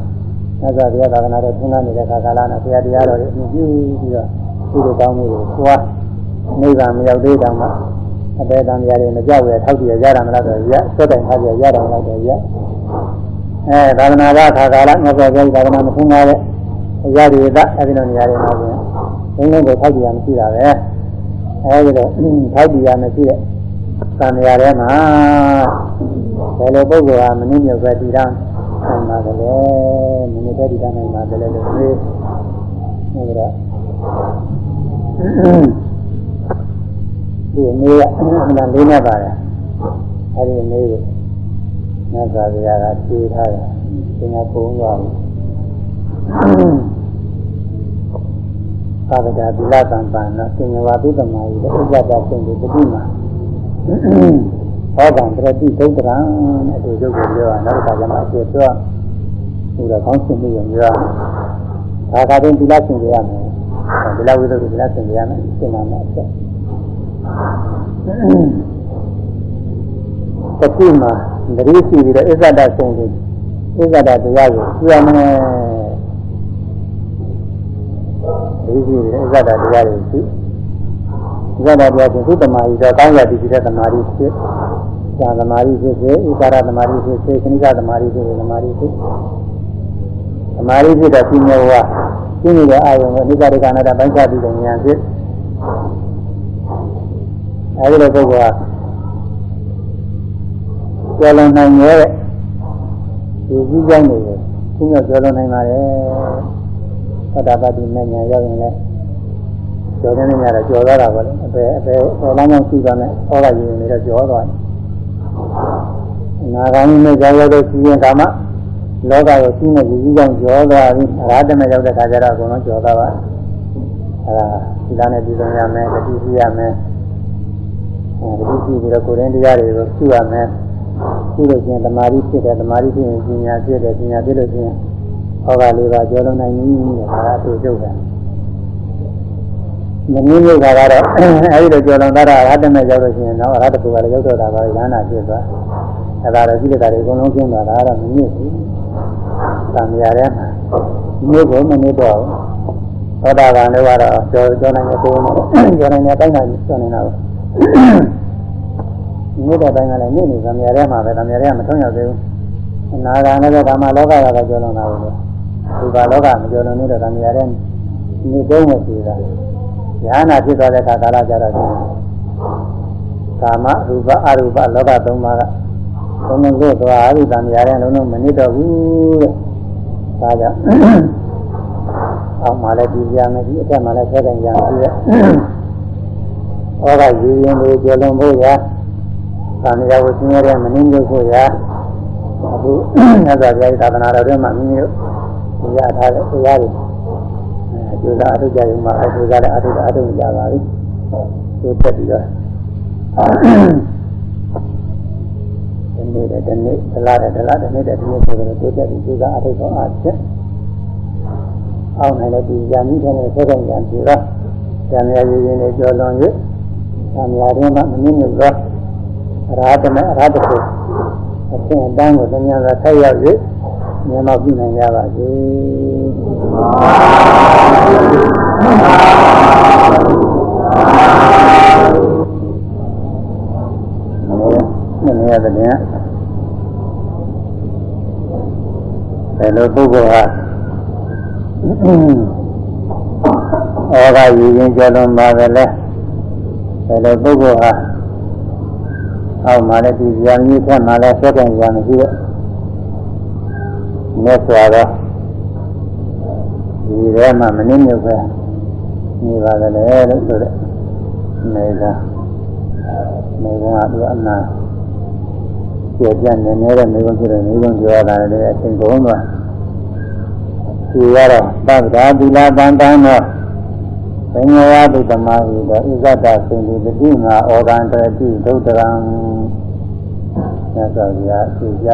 မြတ်စွာဘုရားသာဝနာတော်သင်္ကန်းနေတဲ့ခါကာလနဲ့ဘုရားတရားတော်တွေအမြင့်ကြီးပြီးတော့ဒီလိုကောင်းမှုတွေပွားနိဗ္ဗာန်မရောက်သေးတောင်မှအပေတံများတွေမကြောက်ရထောက်ကြည့်ရရတာမလားဆိုရဆက်တိုင်ထားကြရတာမလားဆိုရအဲသာသနာ့ဘာခါကာလမြတ်စွာဘုရားသာသနာမထင်ပါတဲ့ရရည်သအဲဒီလိုနေရာတွေမှာဆိုရင်ဘုန်းကြီးတို့ထောက်ကြည့်ရမရှိတာပဲအဲဒီတော့ထောက်ကြည့်ရမရှိတဲ့သံဃာထဲမှာ ဘယ်လိုပုဂ္ဂိုလ်ဟာမနည်းမျိုးပဲတည်တာနိုင်ပါသလဲမနည်းပဲတည်တာနိုင်ပါသလဲလို့ပြောနေကြတော့ဒီမေးကအမှန်လေးနဲ့ပါတယ်အဲဒီမေးကိုမြတ်စွာဘုရားကဖြေထားတယ်သင်္ဃပုံသွားပြီသာဝတ္တသီလသံပန်တော့သင်္ဃဝါပိပမာကြီးဥပ္ပဒဆင့်ဒီပတိမှာ ဟောကံတရတိဒုက္ခရံအတူရုပ်ကိုပြောရနောက်တစ်ခါကျမှအကျိုးပြောဒီတော့ကောင်းရှင်းပြီးရင်ပြောဒါကတည်းကသီလဆင်ကြရမယ်သီလဝိသုဒ္ဓသီလဆင်ကြရမယ်ရှင်းမှာအချက်တခုမှတတိရှိပြီးတော့အစ္ဆဒဆုံးပြီးအစ္ဆဒတရားကိုပြရမယ်တတိရှိပြီးအစ္ဆဒတရားကိုရှိရတာတရားဖြင့်သူတမာရီတော့ကောင်းရတည်တဲ့တမာရီဖြစ် ဇာတမာရီဖြစ်စေဣကာရတမာရီဖြစ်စေခဏိကတမာရီဖြစ်စေတမာရီဖြစ်တမာရီဖြစ်တဲ့ပြင်းရောကရှင်းနေတဲ့အာယုံကိုအနိစ္စဒုက္ခအနတ္တပိုင်းခြားပြီးတဲ့ဉာဏ်ဖြစ်အဲဒီလိုပုဂ္ဂိုလ်ဟာကျော်လွန်နိုင်ရဲ့ဒီကြီးကြောင်းနေတယ်ရှင်းရကျော်လွန်နိုင်ပါတယ်သတ္တပတိနဲ့ဉာဏ်ရောက်ရင်လည်းကျော်နေနေရတော့ကျော်သွားတာပါလေအပေအပေပေါ်လမ်းကြောင်းရှိပါမယ်ဟောလိုက်ရင်လည်းကျော်သွားတယ် နာဂာမိနဲ့ကြောက်ရောက်တဲ့စီရင်ကာမလောကကိုရှိနေကြီးကြောင်းကျော်သွားပြီးအရာတမဲ့ရောက်တဲ့ခါကျတော့အကုန်လုံးကျော်သွားပါအဲဒါဒီလားနဲ့ပြည်စုံရမယ်တတိရှိရမယ်အဲဒီရှိပြီးတော့ကိုယ်ရင်းတရားတွေကိုရှုရမယ်ရှုလို့ချင်းတမာရီဖြစ်တယ်တမာရီဖြစ်ရင်ပညာဖြစ်တယ်ပညာဖြစ်လို့ချင်းဟောကလေးပါကျော်လုံးနိုင်ပြီတဲ့ဒါကအတူကျုပ်တယ်မင်းမျိုးကတော့အဲဒီလိုကြော်လွန်တာအရဟတမေရောက်လို့ရှိရင်တော့အရဟတကူကလည်းရောက်တော့တာပါရဟနာဖြစ်သွား အဲဒါတော့ကြည့်လိုက်တာတွေအကုန်လုံးကျင်းသွားတာတော့မမြင့်ဘူး။သာမရတဲ့မှာမျိုးကိုမနစ်တော့ဘူး။သောတာပန်တွေကတော့ကြော်ကြော်နိုင်တဲ့ကိုယ်နဲ့ကြော်နိုင်တဲ့တိုင်းတိုင်းကြော်နေတာပေါ့။မြင့်တဲ့တိုင်းကလည်းမြင့်နေသာမရတဲ့မှာပဲသာမရတဲ့ကမထုံးရောက်သေးဘူး။အနာဂါနဲ့ကဓမ္မလောကကတော့ကြော်လွန်တာပဲ။ဒီပါလောကမကြော်လွန်နေတော့သာမရတဲ့နေတော့မဖြစ်တာ။ဉာဏ်နာဖြစ်သွားတဲ့အခါကာလကြတော့ကာမရူပအရူပလောကသုံးပါးက ဘုံကိုသွားအရိသံရတဲ့လုံးလုံးမနစ်တော့ဘူးတဲ့။ဒါကြောင့်အောက်မှာလည်းဒီကြမယ်ဒီအထက်မှာလည်းဆက်ကန်ကြမယ်တဲ့။ဩကရည်ရင်တွေကြောလုံးဖို့ရာသာမယာကိုဆင်းရဲတဲ့မနှင်းလို့ဖို့ရာအခုမြတ်စွာဘုရားသာသနာတော်ထဲမှာမိမိတို့ရထားတဲ့တရားတွေကျိုးစားအထုကြရုံမှာအထုစားလည်းအထုအထုကြပါပြီကျိုးတက်ပြီးတော့ ဒီနေ့တဲ့ဒီနေ့ဒလားတဲ့ဒလားတဲ့နေ့တဲ့ဒီနေ့ဆိုတော့ကျိုးတက်ပြီးကျိုးစားအထုတော့အားဖြင့်အောင်းနိုင်တဲ့ဒီယာမိတဲ့ဆက်တဲ့ညာပြီးတော့ဇာမယာရည်ရင်းနဲ့ကြောလွန်၍ဇာမယာရင်းမှာမနည်းနည်းတော့အရာတမေအရာတခုအရှင်အတန်းကိုသင်္ညာသာဆက်ရောက်၍မြင်တော့ပြုနိုင်ကြပါစေ။ မင်းရတဲ့ဘယ်လိုပုဂ္ဂိုလ်ဟာဩဃရည်ရင်ကြလုံးပါပဲလဲဘယ်လိုပုဂ္ဂိုလ်ဟာအောက်မှာလည်းဒီဇာမျိုးထက်မှာလည်းစက္ကန့်ဇာမရှိတော့မြတ်စွာသောဒီထဲမှာမနည်းမျိုးပဲနေပါလေလို့ဆိုတဲ့နေသာနေကသူအနာ ကျေပြတ်နေနေတဲ့နေကုန်းဖြစ်တဲ့နေကုန်းပြောတာလည်းအချိန်ကုန်သွားဒီရတော့သဗ္ဗဒါသီလတန်တန်တော့ဘိညာဝတုသမာဟိတော့ဣဇဒသင်္ဒီပတိငါဩဒံတတိဒုဒ္ဒရံမြတ်စွာဘုရားသိကြ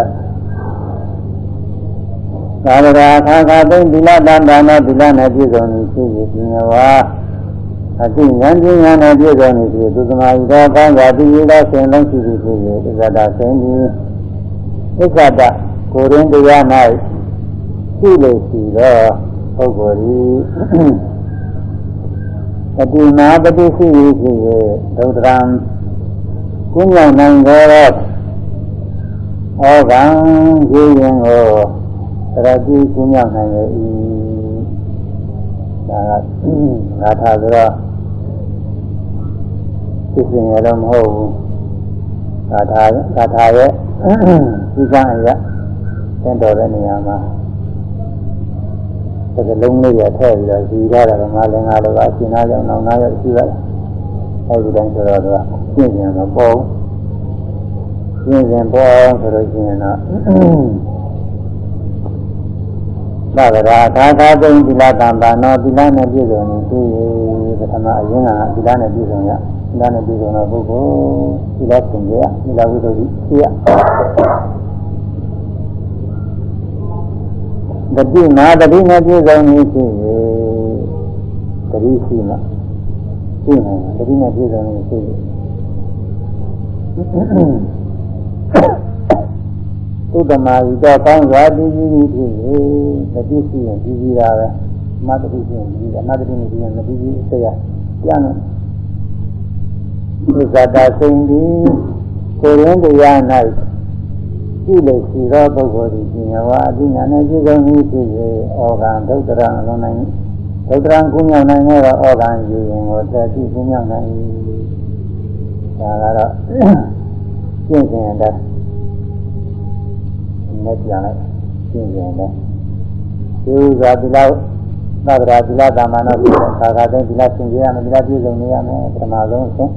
သာဝရာခါခါသိသီလတန်တာနောသီလနဲ့ပြည့်စုံနေဖြစ်ဖြစ်ပြင်းဝါ အတိဉာဏ်ပညာနဲ့ပြည့်စုံနေဖြစ်သူသမာဓိတော်ကောင်းစွာတည်ရသောရှင်လုံးရှိပြီးဖြစ်၍သစ္စာတဆင်းပြီးသစ္စာတကိုရင်းတရား၌ရှိလို့ရှိသောပုဂ္ဂိုလ်ဤအတိနာပတိရှိဖြစ်၍ဒုဒ္ဒရံကုညောင်နိုင်သောဩကံရေးရင်ကိုသရတိကုမြောက်နိုင်ရဲ့ဤဒါကငါထားဆိုတော့ ဖြစ်စဉ်ရတော့မဟုတ်ဘူးဂါထာဂါထာရဲ့ဒီကံအရာသင်တော်တဲ့နေရာမှာသကလုံးလေးရထည့်ပြီးတော့ယူထားတယ်ငါလည်းငါလည်းအရှင်သားကြောင့်နောက်နာရရှိရတယ်အဲဒီတိုင်းဆိုတော့သူကရှင်းပြန်မပေါ်ရှင်းပြန်ပေါ်ဆိုလို့ရှိရင်တော့သဗ္ဗရာသာသာသိသီလတံပါနောသီလနဲ့ပြည့်စုံနေပြီပထမအရင်ကသီလနဲ့ပြည့်စုံရ သီလနဲ့ပြည့်စုံတဲ့ပုဂ္ဂိုလ်သီလစင်ကြရသီလဝိသုဒ္ဓိသိရတတိနာတတိနဲ့ပြည့်စုံနေပြီတတိရှိမှသိနိုင်တတိနဲ့ပြည့်စုံနေပြီသုတ္တမာဤတော့ကောင်းစွာတည်ကြည်ပြီးဖြစ်၍တတိရှိရင်တည်ကြည်တာပဲမတတိရှိရင်တည်ကြည်အနတတိမရှိရင်မတည်ကြည်ဆက်ရပြန်တယ် သစ္စာတာစိန်ဒီကိုရင်းတရား၌ရှိလို့ရှိသောပုဂ္ဂိုလ်သည်ပညာဝါအပညာနဲ့ပြည့်စုံပြီးဖြစ်စေဩဃံဒုက္ခရအလုံးနိုင်ဒုက္ခရကုမြောက်နိုင်သောဩဃံယူရင်ကိုတတိကုမြောက်နိုင်ဒါကတော့ကျင့်စဉ်အတိုင်းနဲ့ပြန်လိုက်ကျင့်စဉ်အတိုင်းဒီဥစ္စာဒီလောက်သဒ္ဒရာဒီလသာမဏေဖြစ်တဲ့ခါခါတိုင်းဒီလသင်ကြရမယ်ဒီလပြည့်စုံနေရမယ်ပထမဆုံးအဆင့်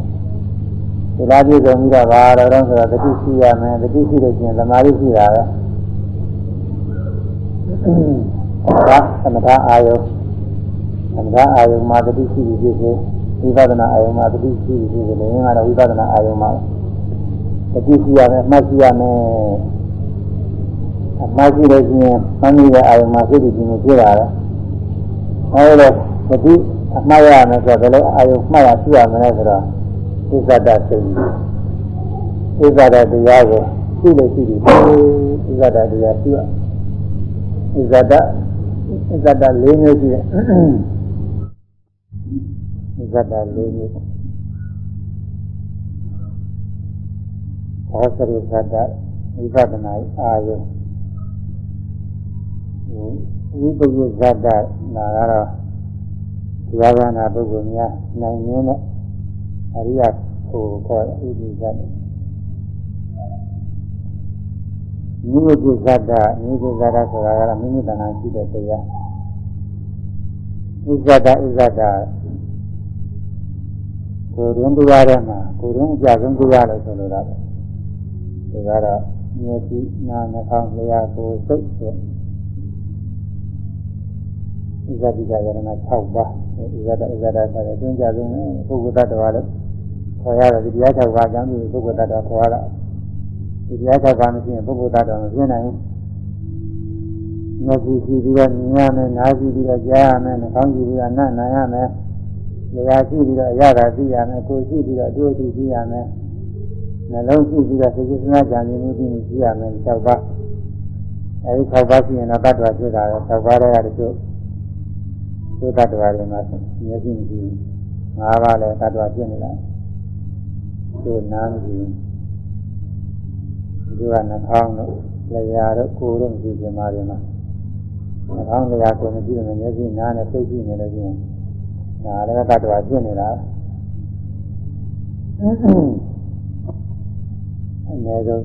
ဒီလားပြည့်စုံပြီးတော့ဘာတော့တော့ဆိုတော့တတိရှိရမယ်တတိရှိလို့ရှိရင်သမာဓိရှိတာပဲဒါသမထအာယုသမထအာယုမှာတတိရှိပြီးဖြစ်စေဝိပဿနာအာယုမှာတတိရှိပြီးဖြစ်စေလည်းငါတော့ဝိပဿနာအာယုမှာတတိရှိရမယ်မှတ်ရှိရမယ်အမှတ်ရှိလို့ရှိရင်သံဃာအာယုမှာစိတ်ကြည်မှုဖြစ်တာပဲအဲဒီတော့တတိအမှားရမယ်ဆိုတော့ဘယ်လိုအာယုမှတ်ရရှိရမလဲဆိုတော့ ဣဇဒစိတ်ဣဇဒတရားကိုရှိလို့ရှိပြီဣဇဒတရားရှိရဣဇဒဣဇဒ၄မျိုးရှိတယ်ဣဇဒ၄မျိုးဘောစရိသဒဝိပဿနာအာယုဝိပယဇဒနာကတော့တရားဂနာပုဂ္ဂိုလ်များနိုင်ရင်းနဲ့ အရိယကိုခေါ်ဣတိဇတ်မိမိကိဇတ်တာမိမိကိဇတ်တာဆိုတာကမိမိတဏ္ဍာရှိတဲ့တရားဣဇတ်တာဣဇတ်တာကိုယ်ရင်းတရားထဲမှာကိုယ်ရင်းအကြဆုံးတရားလို့ဆိုလိုတာပဲဒါကတော့မျက်စိနားနှာခေါင်းလျှာကိုယ်စိတ်ဆိုဣဇတိကယရဏ6ပါးဣဇဒဣဇဒဆိုတဲ့အတွင်းကြဆုံးပုဂ္ဂိုလ်တ attva လို့ ခေါ်ရတယ်ဒီတရား၆ပါးကြောင့်ဒီပုဂ္ဂိုလ်တ attva ခေါ်ရတာဒီတရား၆ပါးမရှိရင်ပုဂ္ဂိုလ်တ attva မဖြစ်နိုင်ဘူးမျက်စိကြည့်ပြီးတော့မြင်ရမယ်နားကြည့်ပြီးတော့ကြားရမယ်နှာခေါင်းကြည့်ပြီးတော့နားနာရမယ်လျှာကြည့်ပြီးတော့ရတာသိရမယ်ကိုယ်ကြည့်ပြီးတော့တွေ့ကြည့်သိရမယ်နှလုံးကြည့်ပြီးတော့သိစိစနာကြံနေမှုသိရမယ်၆ပါးအဲဒီ၆ပါးရှိရင်တော့တ attva ဖြစ်တာပဲ၆ပါးတည်းကတချို့သုတ္တတော်တွေမှာမျက်စိမရှိဘူးငါးပါးလည်းတ attva ဖြစ်နေတာ သူနားမရှိဘူးဒီကနှာခေါင်းတို့လျှာတို့ကိုယ်တို့မရှိခြင်းပါတွေမှာနှာခေါင်းလျှာကိုမရှိရင်မျက်စိနားနဲ့စိတ်ကြည့်နေလို့ချင်းဒါလည်းတ attva ဖြစ်နေတာအနည်းဆုံး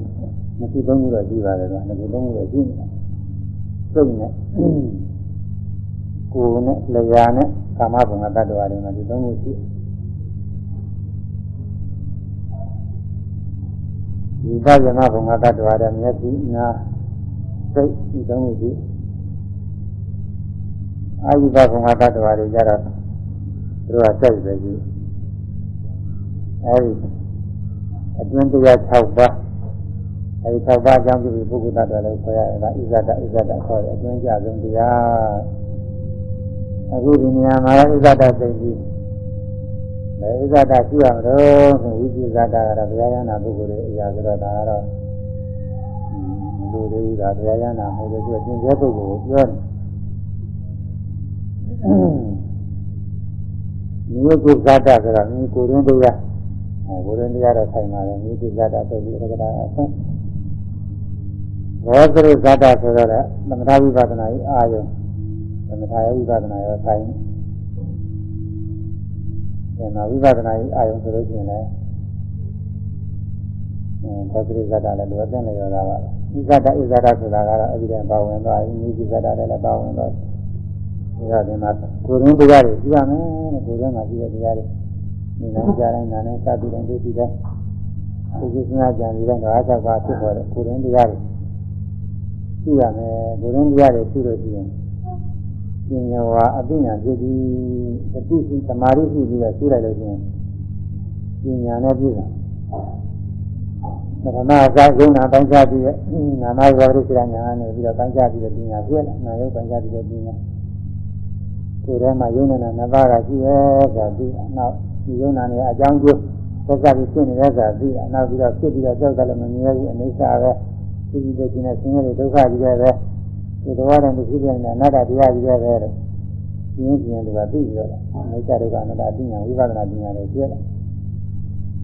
နှစ်ခုသုံးခုတော့ရှိပါတယ်ကွာနှစ်ခုသုံးခုတော့ရှိနေတာစိတ်နဲ့ကိုယ်နဲ့လျှာနဲ့ကာမဘုံကတ attva တွေမှာဒီသုံးခုရှိ ဒီပဇနာဘုံကတ attva တွေမျက်စိနာစိတ်ဒီသုံးခုရှိအာယုဘဘုံကတ attva တွေကြတော့သူတို့ကစိတ်ပဲရှိအဲဒီအတွင်းတရား6ပါးအဲဒီ6ပါးအကြောင်းပြုပြီးပုဂ္ဂိုလ်တ attva လည်းခေါ်ရတယ်ကဣဇဒဣဇဒခေါ်တယ်အတွင်းကြဆုံးတရားအခုဒီနေရာမှာဣဇဒစိတ်ကြီး လေဣဇဒရှိရမလို့ဆိုဝိသုဇဒကတော့ဘုရားရဟနာပုဂ္ဂိုလ်ရဲ့အရာဆိုတော့ဒါကတော့လူတွေဥဒါဘုရားရဟနာမဟုတ်ဘူးသူသင်္ကေပုဂ္ဂိုလ်ကိုပြောတယ်မြေကုဇဒဆိုတာမြေကိုရင်းတရားအဲကိုရင်းတရားတော့ဆိုင်ပါတယ်မြေကုဇဒဆိုပြီးရကတာအဆုံးဘောဇရိဇဒဆိုတော့သမထဝိပဿနာကြီးအာယုံသမထရဲ့ဝိပဿနာရောဆိုင်တယ် ဒါဝိပဿနာကြီးအာယုံဆိုလို့ရှိရင်လည်းအဲသတိဇတ်တာလည်းလိုအပ်တဲ့နေရာပါပဲဣဇဒဣဇဒဆိုတာကတော့အဲ့ဒီတည်းပါဝင်သွားပြီဣဇဒလည်းပါဝင်သွားပြီဒါဒီမှာကိုယ်ရင်းတရားတွေကြည့်ရမယ်ကိုယ်ရင်းမှာကြည့်တဲ့တရားတွေနေနိုင်ကြတိုင်းနာနဲ့စသည်တိုင်းတွေ့ကြည့်တဲ့ဒီကိစ္စကြံပြီးတော့အားချက်ပါဖြစ်ပေါ်တဲ့ကိုယ်ရင်းတရားတွေကြည့်ရမယ်ကိုယ်ရင်းတရားတွေကြည့်လို့ရှိရင် ပညာဝါအပညာဖြစ်ပြီးတတိရှိသမာဓိရှိပြီးတော့ရှင်းလိုက်လို့ရှိရင်ပညာနဲ့ပြည့်စုံပထမအစားယုံနာပိုင်းခြားပြီးနာမယောဂရိစိရညာနဲ့ပြီးတော့ပိုင်းခြားပြီးတော့ပညာပြည့်လာနာယုပိုင်းခြားပြီးတော့ပညာကိုယ်ထဲမှာယုံနေတာနှစ်ပါးကရှိရဲဆိုတာပြီးနောက်ဒီယုံနာနဲ့အကြောင်းကျိုးသက်သာပြီးဖြစ်နေတဲ့ဆိုတာပြီးနောက်ပြီးတော့ဖြစ်ပြီးတော့ကြောက်တယ်လည်းမမြဲဘူးအနေစာပဲဒီဒီတဲ့ခြင်းနဲ့ဆင်းရဲတဲ့ဒုက္ခကြီးတွေပဲ ဒီတော်တယ်မရှိတဲ့နဲ့အနတ္တတရားကြီးပဲတဲ့ပြင်းပြင်းတွေကသိပြီးတော့အနိစ္စဒုက္ခအနတ္တပညာဝိပဿနာပညာတွေပြည့်တယ်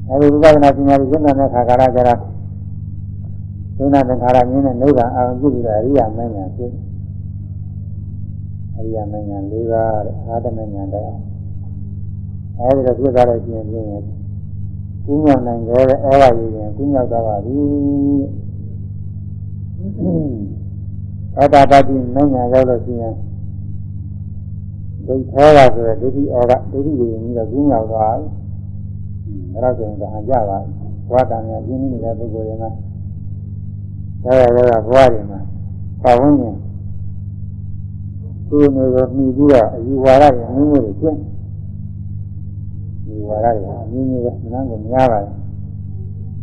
အဲဒီဝိပဿနာပညာကိုရှင်းတဲ့ခါကာလကျတော့ဒုနာသင်္ခါရမြင်တဲ့နိဗ္ဗာန်အောင်ပြုပြီးတော့အရိယာမဉ္ဇဉ်ဖြစ်အရိယာမဉ္ဇဉ်၄ပါးတဲ့အာတမဉ္ဇဉ်တရားအဲဒီတော့ဖြစ်သွားတဲ့ရှင်ပြင်းရင်ကုညောင်နိုင်ကြတဲ့ဩဝါရည်ရင်ကုညောက်သွားပါပြီ အတ္တပတိမဉ္ဇဉ်ရောက်လို့ရှိရင်ဒိဋ္ဌောကဆိုတဲ့ဒိဋ္ဌိဩကဒိဋ္ဌိရည်ကြီးတော့ကုညောက်သွားပြီအဲဒါဆိုရင်တော့ဟန်ကြပါဘဝတန်မြတ်ပြင်းနေတဲ့ပုဂ္ဂိုလ်တွေကဒါရရဘဝတွေမှာပတ်ဝန်းကျင်ကိုယ်နေကိုမှီပြီးတော့အယူဝါဒတွေအမျိုးမျိုးတွေကျင့်ဒီဝါဒတွေအမျိုးမျိုးပဲမနှမ်းကိုများပါတယ်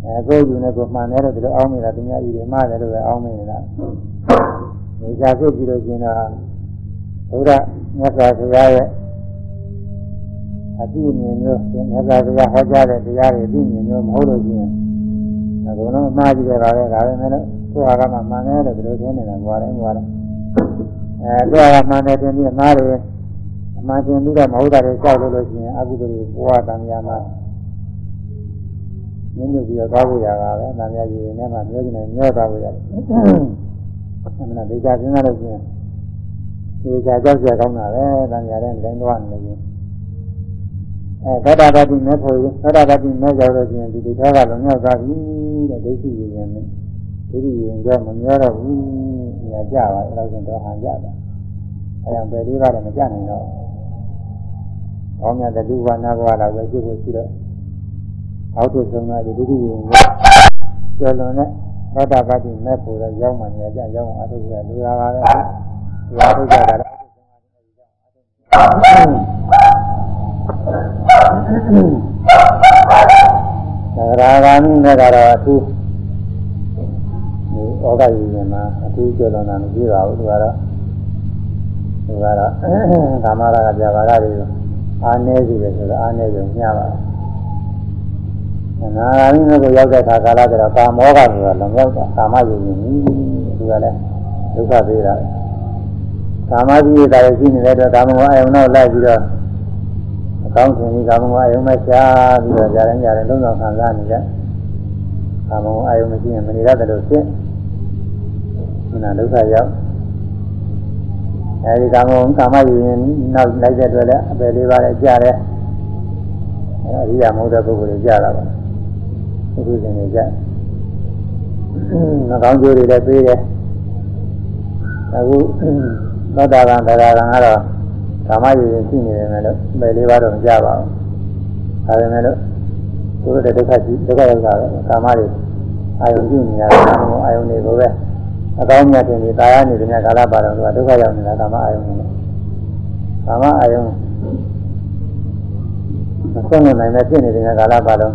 အဲကိုယ်ယူနေကိုမှန်တယ်လို့ဒီလိုအောင်းနေတာသူများဤတွေမှားတယ်လို့ပဲအောင်းနေတာ နေကြဖြစ်ပြီးတော့ကျင်တော့ဘုရားမြတ်စွာဘုရားရဲ့အတိအမြင်မျိုးမြတ်စွာဘုရားဟောကြားတဲ့တရားတွေအတိအမြင်မျိုးမဟုတ်လို့ချင်းအကုန်လုံးမှားကြည့်ကြတာပဲဒါပဲမဲ့လို့ကိုယ်ဟာကမှမှန်တယ်လို့ဒီလိုထင်နေတာဘွာတိုင်းဘွာတိုင်းအဲကိုယ်ဟာမှန်တယ်တင်ပြီးမှားတယ်အမှန်တင်ပြီးတော့မဟုတ်တာတွေကြောက်လို့လို့ရှိရင်အကုသိုလ်တွေဘွာတန်မြာမှာမြင့်မြတ်ပြီးတော့သွားဖို့ရတာပဲတန်မြာကြီးတွေနဲ့မှမျောကျင်နေမျောသွားဖို့ရတယ် အမှန်တရားစဉ်းစားလို့ရှိရင်ဒီကြကြောက်ကြကောင်းတာပဲတန်မြာတဲ့တိုင်းသွားနေလို့အဲသောတာပတိမဲ့ဖို့သောတာပတိမဲ့ရောက်လို့ရှိရင်ဒီဒီထောကလုံးရောက်သွားပြီတဲ့ဒိဋ္ဌိရည်ရင်ဒိဋ္ဌိရည်ရင်ကမမျောတော့ဘူးညာကြပါအဲ့လိုဆိုတော့ဟန်ကြပါအဲဒါပဲလေးပါတယ်မကြနိုင်တော့ဘောင်းမြတ်တလူဝနာဘဝလာပဲရှိဖို့ရှိတော့အောက်ထဆုံးတာဒီဒိဋ္ဌိရည်ရင်ကျော်လွန်တဲ့ သောတာပတိမဲ့ဖို့တော့ရောက်မှညာကြရောက်မှအထုပ်ကလူရပါပဲလူအထုပ်ကြတာတော့သဂရာဂာမိနဲ့ကတော့အထူးဒီဩဃယဉ်ရင်မှာအထူးကျော်လွန်တာမရှိပါဘူးသူကတော့သူကတော့ကာမရာဂပြဘာရတွေအားနည်းစီတယ်ဆိုတော့အားနည်းကြညပါ နာဂာမိနဲ့ကိုရောက်တဲ့ခါကာလကျတော့ကာမောဂဆိုတာလုံရောက်တာကာမယဉ်ရင်သူကလည်းဒုက္ခပေးတာကာမကြီးတာရရှိနေတဲ့အတွက်ကာမဂုဏ်အယုံနောက်လိုက်ပြီးတော့ကောင်းခြင်းဒီကာမဂုဏ်အယုံမဲ့ရှားပြီးတော့ကြားရင်ကြားရင်လုံးဝခံစားနေတဲ့ကာမဂုဏ်အယုံမရှိရင်မနေရတယ်လို့ဖြစ်နာဒုက္ခရောက်အဲဒီကာမဂုဏ်ကာမယဉ်နောက်လိုက်တဲ့အတွက်လည်းအပယ်လေးပါးလည်းကြားတယ်အဲအရိယာမဟုတ်တဲ့ပုဂ္ဂိုလ်တွေကြားတာပါ ဘုရားရှင်တွေကြားနှာခေါင်းကျိုးတွေလည်းပေးတယ်အခုသောတာပန်တရားကံကတော့ကာမရည်ရင်ရှိနေတယ်လို့ပဲလေးပါတော့မကြပါဘူး။ဒါပေမဲ့လို့သူတို့တဲ့ဒုက္ခရှိဒုက္ခရောက်တာပဲကာမရည်အာယုံပြုနေတာကာမအာယုံတွေကိုပဲအကောင်းမြတ်တင်နေတာရနေတဲ့ကာလပါတော့သူကဒုက္ခရောက်နေတာကာမအာယုံနဲ့ကာမအာယုံမဆုံးနိုင်တဲ့ဖြစ်နေတဲ့ကာလပါတော့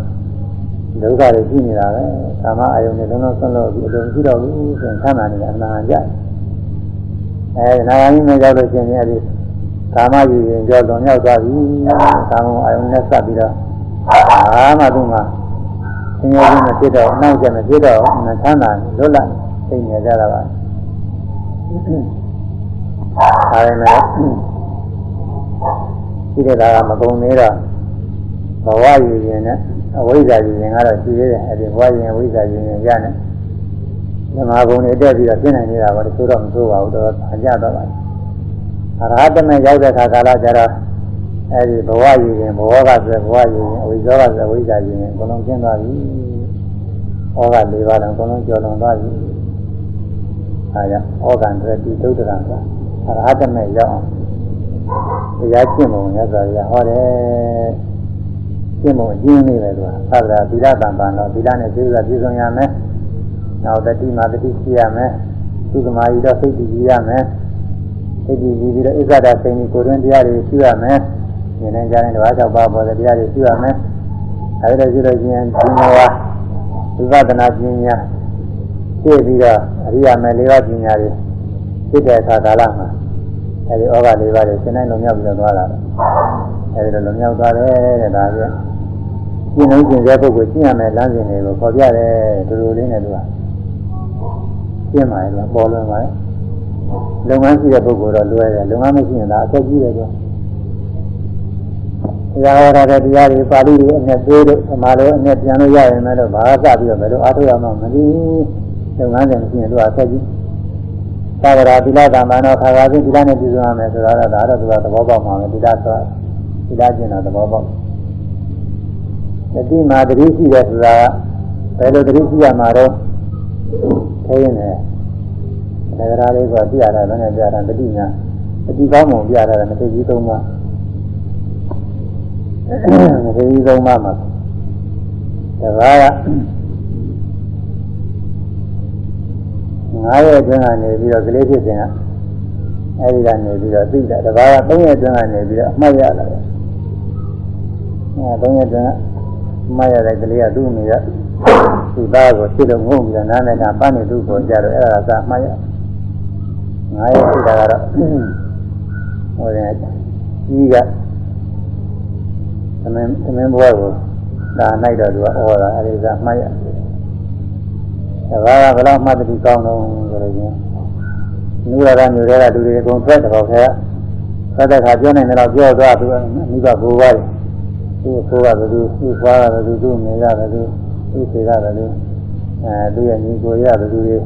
ဒုက္ခတွေရှိနေတာပဲကာမအာယုံတွေလုံးလုံးဆုံးလို့ဒီအလုံးရှိတော့ဘူးဆိုရင်ဆန္ဒနေတာအမှန်ကြအဲနာဂာမိမရောက်လို့ရှိရင်အဲဒီကာမယူရင်ကြောလွန်မြောက်သွားပြီကာမအာယုန်နဲ့ဆက်ပြီးတော့အာမသူမှာဆင်းရဲခြင်းမဖြစ်တော့နောက်ကျမဖြစ်တော့မချမ်းသာလွတ်လပ်သိနေကြတာပါဒါပေမဲ့ရှိတဲ့ဒါကမကုန်သေးတော့ဘဝယူရင်နဲ့ အဝိဇ္ဇာယူရင်ကတော့ရှိသေးတယ်အဲဒီဘဝယူရင်အဝိဇ္ဇာယူရင်ရနဲ့ဓမ္မဘုံတွေတက်ပြီးတော့ပြင်နိုင်နေတာပါတချို့တော့မဆိုးပါဘူးတော့အကြတော့ပါအရဟတမေရောက်တဲ့အခါကာလကျတော့အဲဒီဘဝရည်ရင်ဘဝကဆိုဘဝရည်ရင်အဝိဇ္ဇောကဆိုအဝိဇ္ဇာရည်ရင်အကုန်လုံးကျင်းသွားပြီ။ဩဃ၄ပါးလုံးအကုန်လုံးကျော်လွန်သွားပြီ။အဲဒါဩဃံတတိဒုဒ္ဒရံကအရဟတမေရောက်အောင်တရားကျင့်ပုံရသော်ရဟောတယ်။ ကျင့်ပုံအကျဉ်းလေးပဲသူကသဗ္ဗရာသီလတံပံတော့သီလနဲ့ကျေးဇူးကပြည့်စုံရမယ်။နောက်တတိမာတတိရှိရမယ်။သုသမာယီတော့စိတ်တည်ကြည်ရမယ်။သိကြည့်ပြီးတော့ဣဇဒစိန်ဒီကိုတွင်တရားတွေရှိရမယ်။ဉာဏ်နဲ့ကြားတဲ့ဓဝါ၆ပါးပေါ်တဲ့တရားတွေရှိရမယ်။အဲဒီလိုရှိလို့ရှိရင်ဒီမောဝိပဿနာပညာသိပြီးတော့အရိယာမေ၄ပါးပညာတွေဖြစ်တဲ့အခါကာလမှာအဲဒီဩဃ၄ပါးတွေရှင်းနိုင်လုံမြောက်ပြီးတော့သွားတာ။အဲဒီလိုလုံမြောက်သွားတယ်တဲ့ဒါပြ။ ရှင်းလုံးရှင်းတဲ့ပုဂ္ဂိုလ်ရှင်းရမယ်လမ်းစဉ်တွေကိုပေါ်ပြတယ်ဒီလိုလေးနဲ့သူကရှင်းပါရဲ့ပေါ်လွင်ပါရဲ့။လုပ်ငန်းရှိတဲ့ပုဂ္ဂိုလ်တော့လွယ်တယ်လုပ်ငန်းမရှိရင်ဒါအသက်ကြီးတယ်ကွာဒီတရားဟောရတဲ့တရားတွေပါဠိတွေအနဲ့သေးလို့ဓမ္မလိုအနဲ့ပြန်လို့ရရင်လည်းဘာသာစပြီးတော့ဘယ်လိုအားထုတ်ရမှမသိလုပ်ငန်းစဉ်မရှိရင်သူကဆက်ကြည့်သာဝရသီလသာမဏောခါသာဖြင့်သီလနဲ့ပြည့်စုံရမယ်ဆိုတော့ဒါတော့သူကသဘောပေါက်မှာပဲသီလဆိုသီလကျင့်တာသဘောပေါက် တတိမာတတိရှိတယ်ဆိုတာဘယ်လိုတတိရှိရမှာတော့ခဲရင်လည်းဒါကြရာလေးကပြရတာလည်းပြရတာတတိညာတတိကောင်းမှပြရတာမသိကြီးသုံးပါမသိကြီးသုံးပါမှာဒါက9ရက်အတွင်းကနေပြီးတော့ကလေးဖြစ်စဉ်ကအဲဒီကနေပြီးတော့သိတာတပါးက3ရက်အတွင်းကနေပြီးတော့အမှတ်ရလာတယ်အဲ3ရက်အတွင်းကအ မှတ်ရတဲ့ကလေးကသူ့အမေကသူ့သားကိုဖြစ်လို့ငုံပြီးတော့နားနဲ့ကပန်းနေသူ့ကိုကြတော့အဲ့ဒါကအမှတ်ရ9ရက်ဖြစ်တာကတော့ဟိုတဲ့ကြီးကသမင်းသမင်းဘွားကိုဒါနိုင်တော့သူကဩတာအဲဒီကမှတ်ရဒါကဘယ်တော့မှတတိကောင်းတော့ဆိုလို့ချင်းနူရတာမျိုးတွေကလူတွေအကုန်သက်တော့ခဲသက်တဲ့ခါပြောနေတယ်တော့ပြောသွားသူကမိဘဘိုးဘွား သူ့ဆိုးကဘယ်သူသူ့ဖွားကဘယ်သူသူ့မေကဘယ်သူသူ့ဆေကဘယ်သူအဲသူ့ရဲ့ညီကိုရဘယ်သူတွေ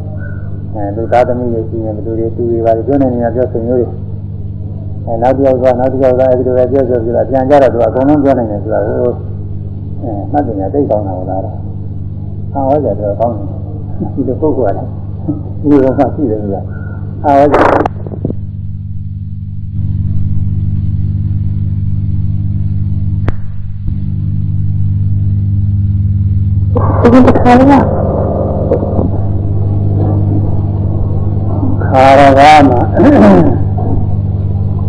အဲသူသားသမီးတွေရှိရင်ဘယ်သူတွေသူတွေပါပြောနေနေတာပြောဆွေမျိုးတွေအဲနောက်တစ်ယောက်ကနောက်တစ်ယောက်ကအဲဒီလိုပဲပြောဆိုပြီးတော့ပြန်ကြတော့သူကအကုန်လုံးပြောနေတယ်ဆိုတာကိုအဲမှတ်တယ်တိတ်ကောင်းတာဟုတ်လားဟောကြတော့ကောင်းတယ်ဒီလိုပုဂ္ဂိုလ်ရတယ်ဒီလိုမှရှိတယ်ဆိုတာအာဝဇ္ဇဒီကခါရခါရကမှာ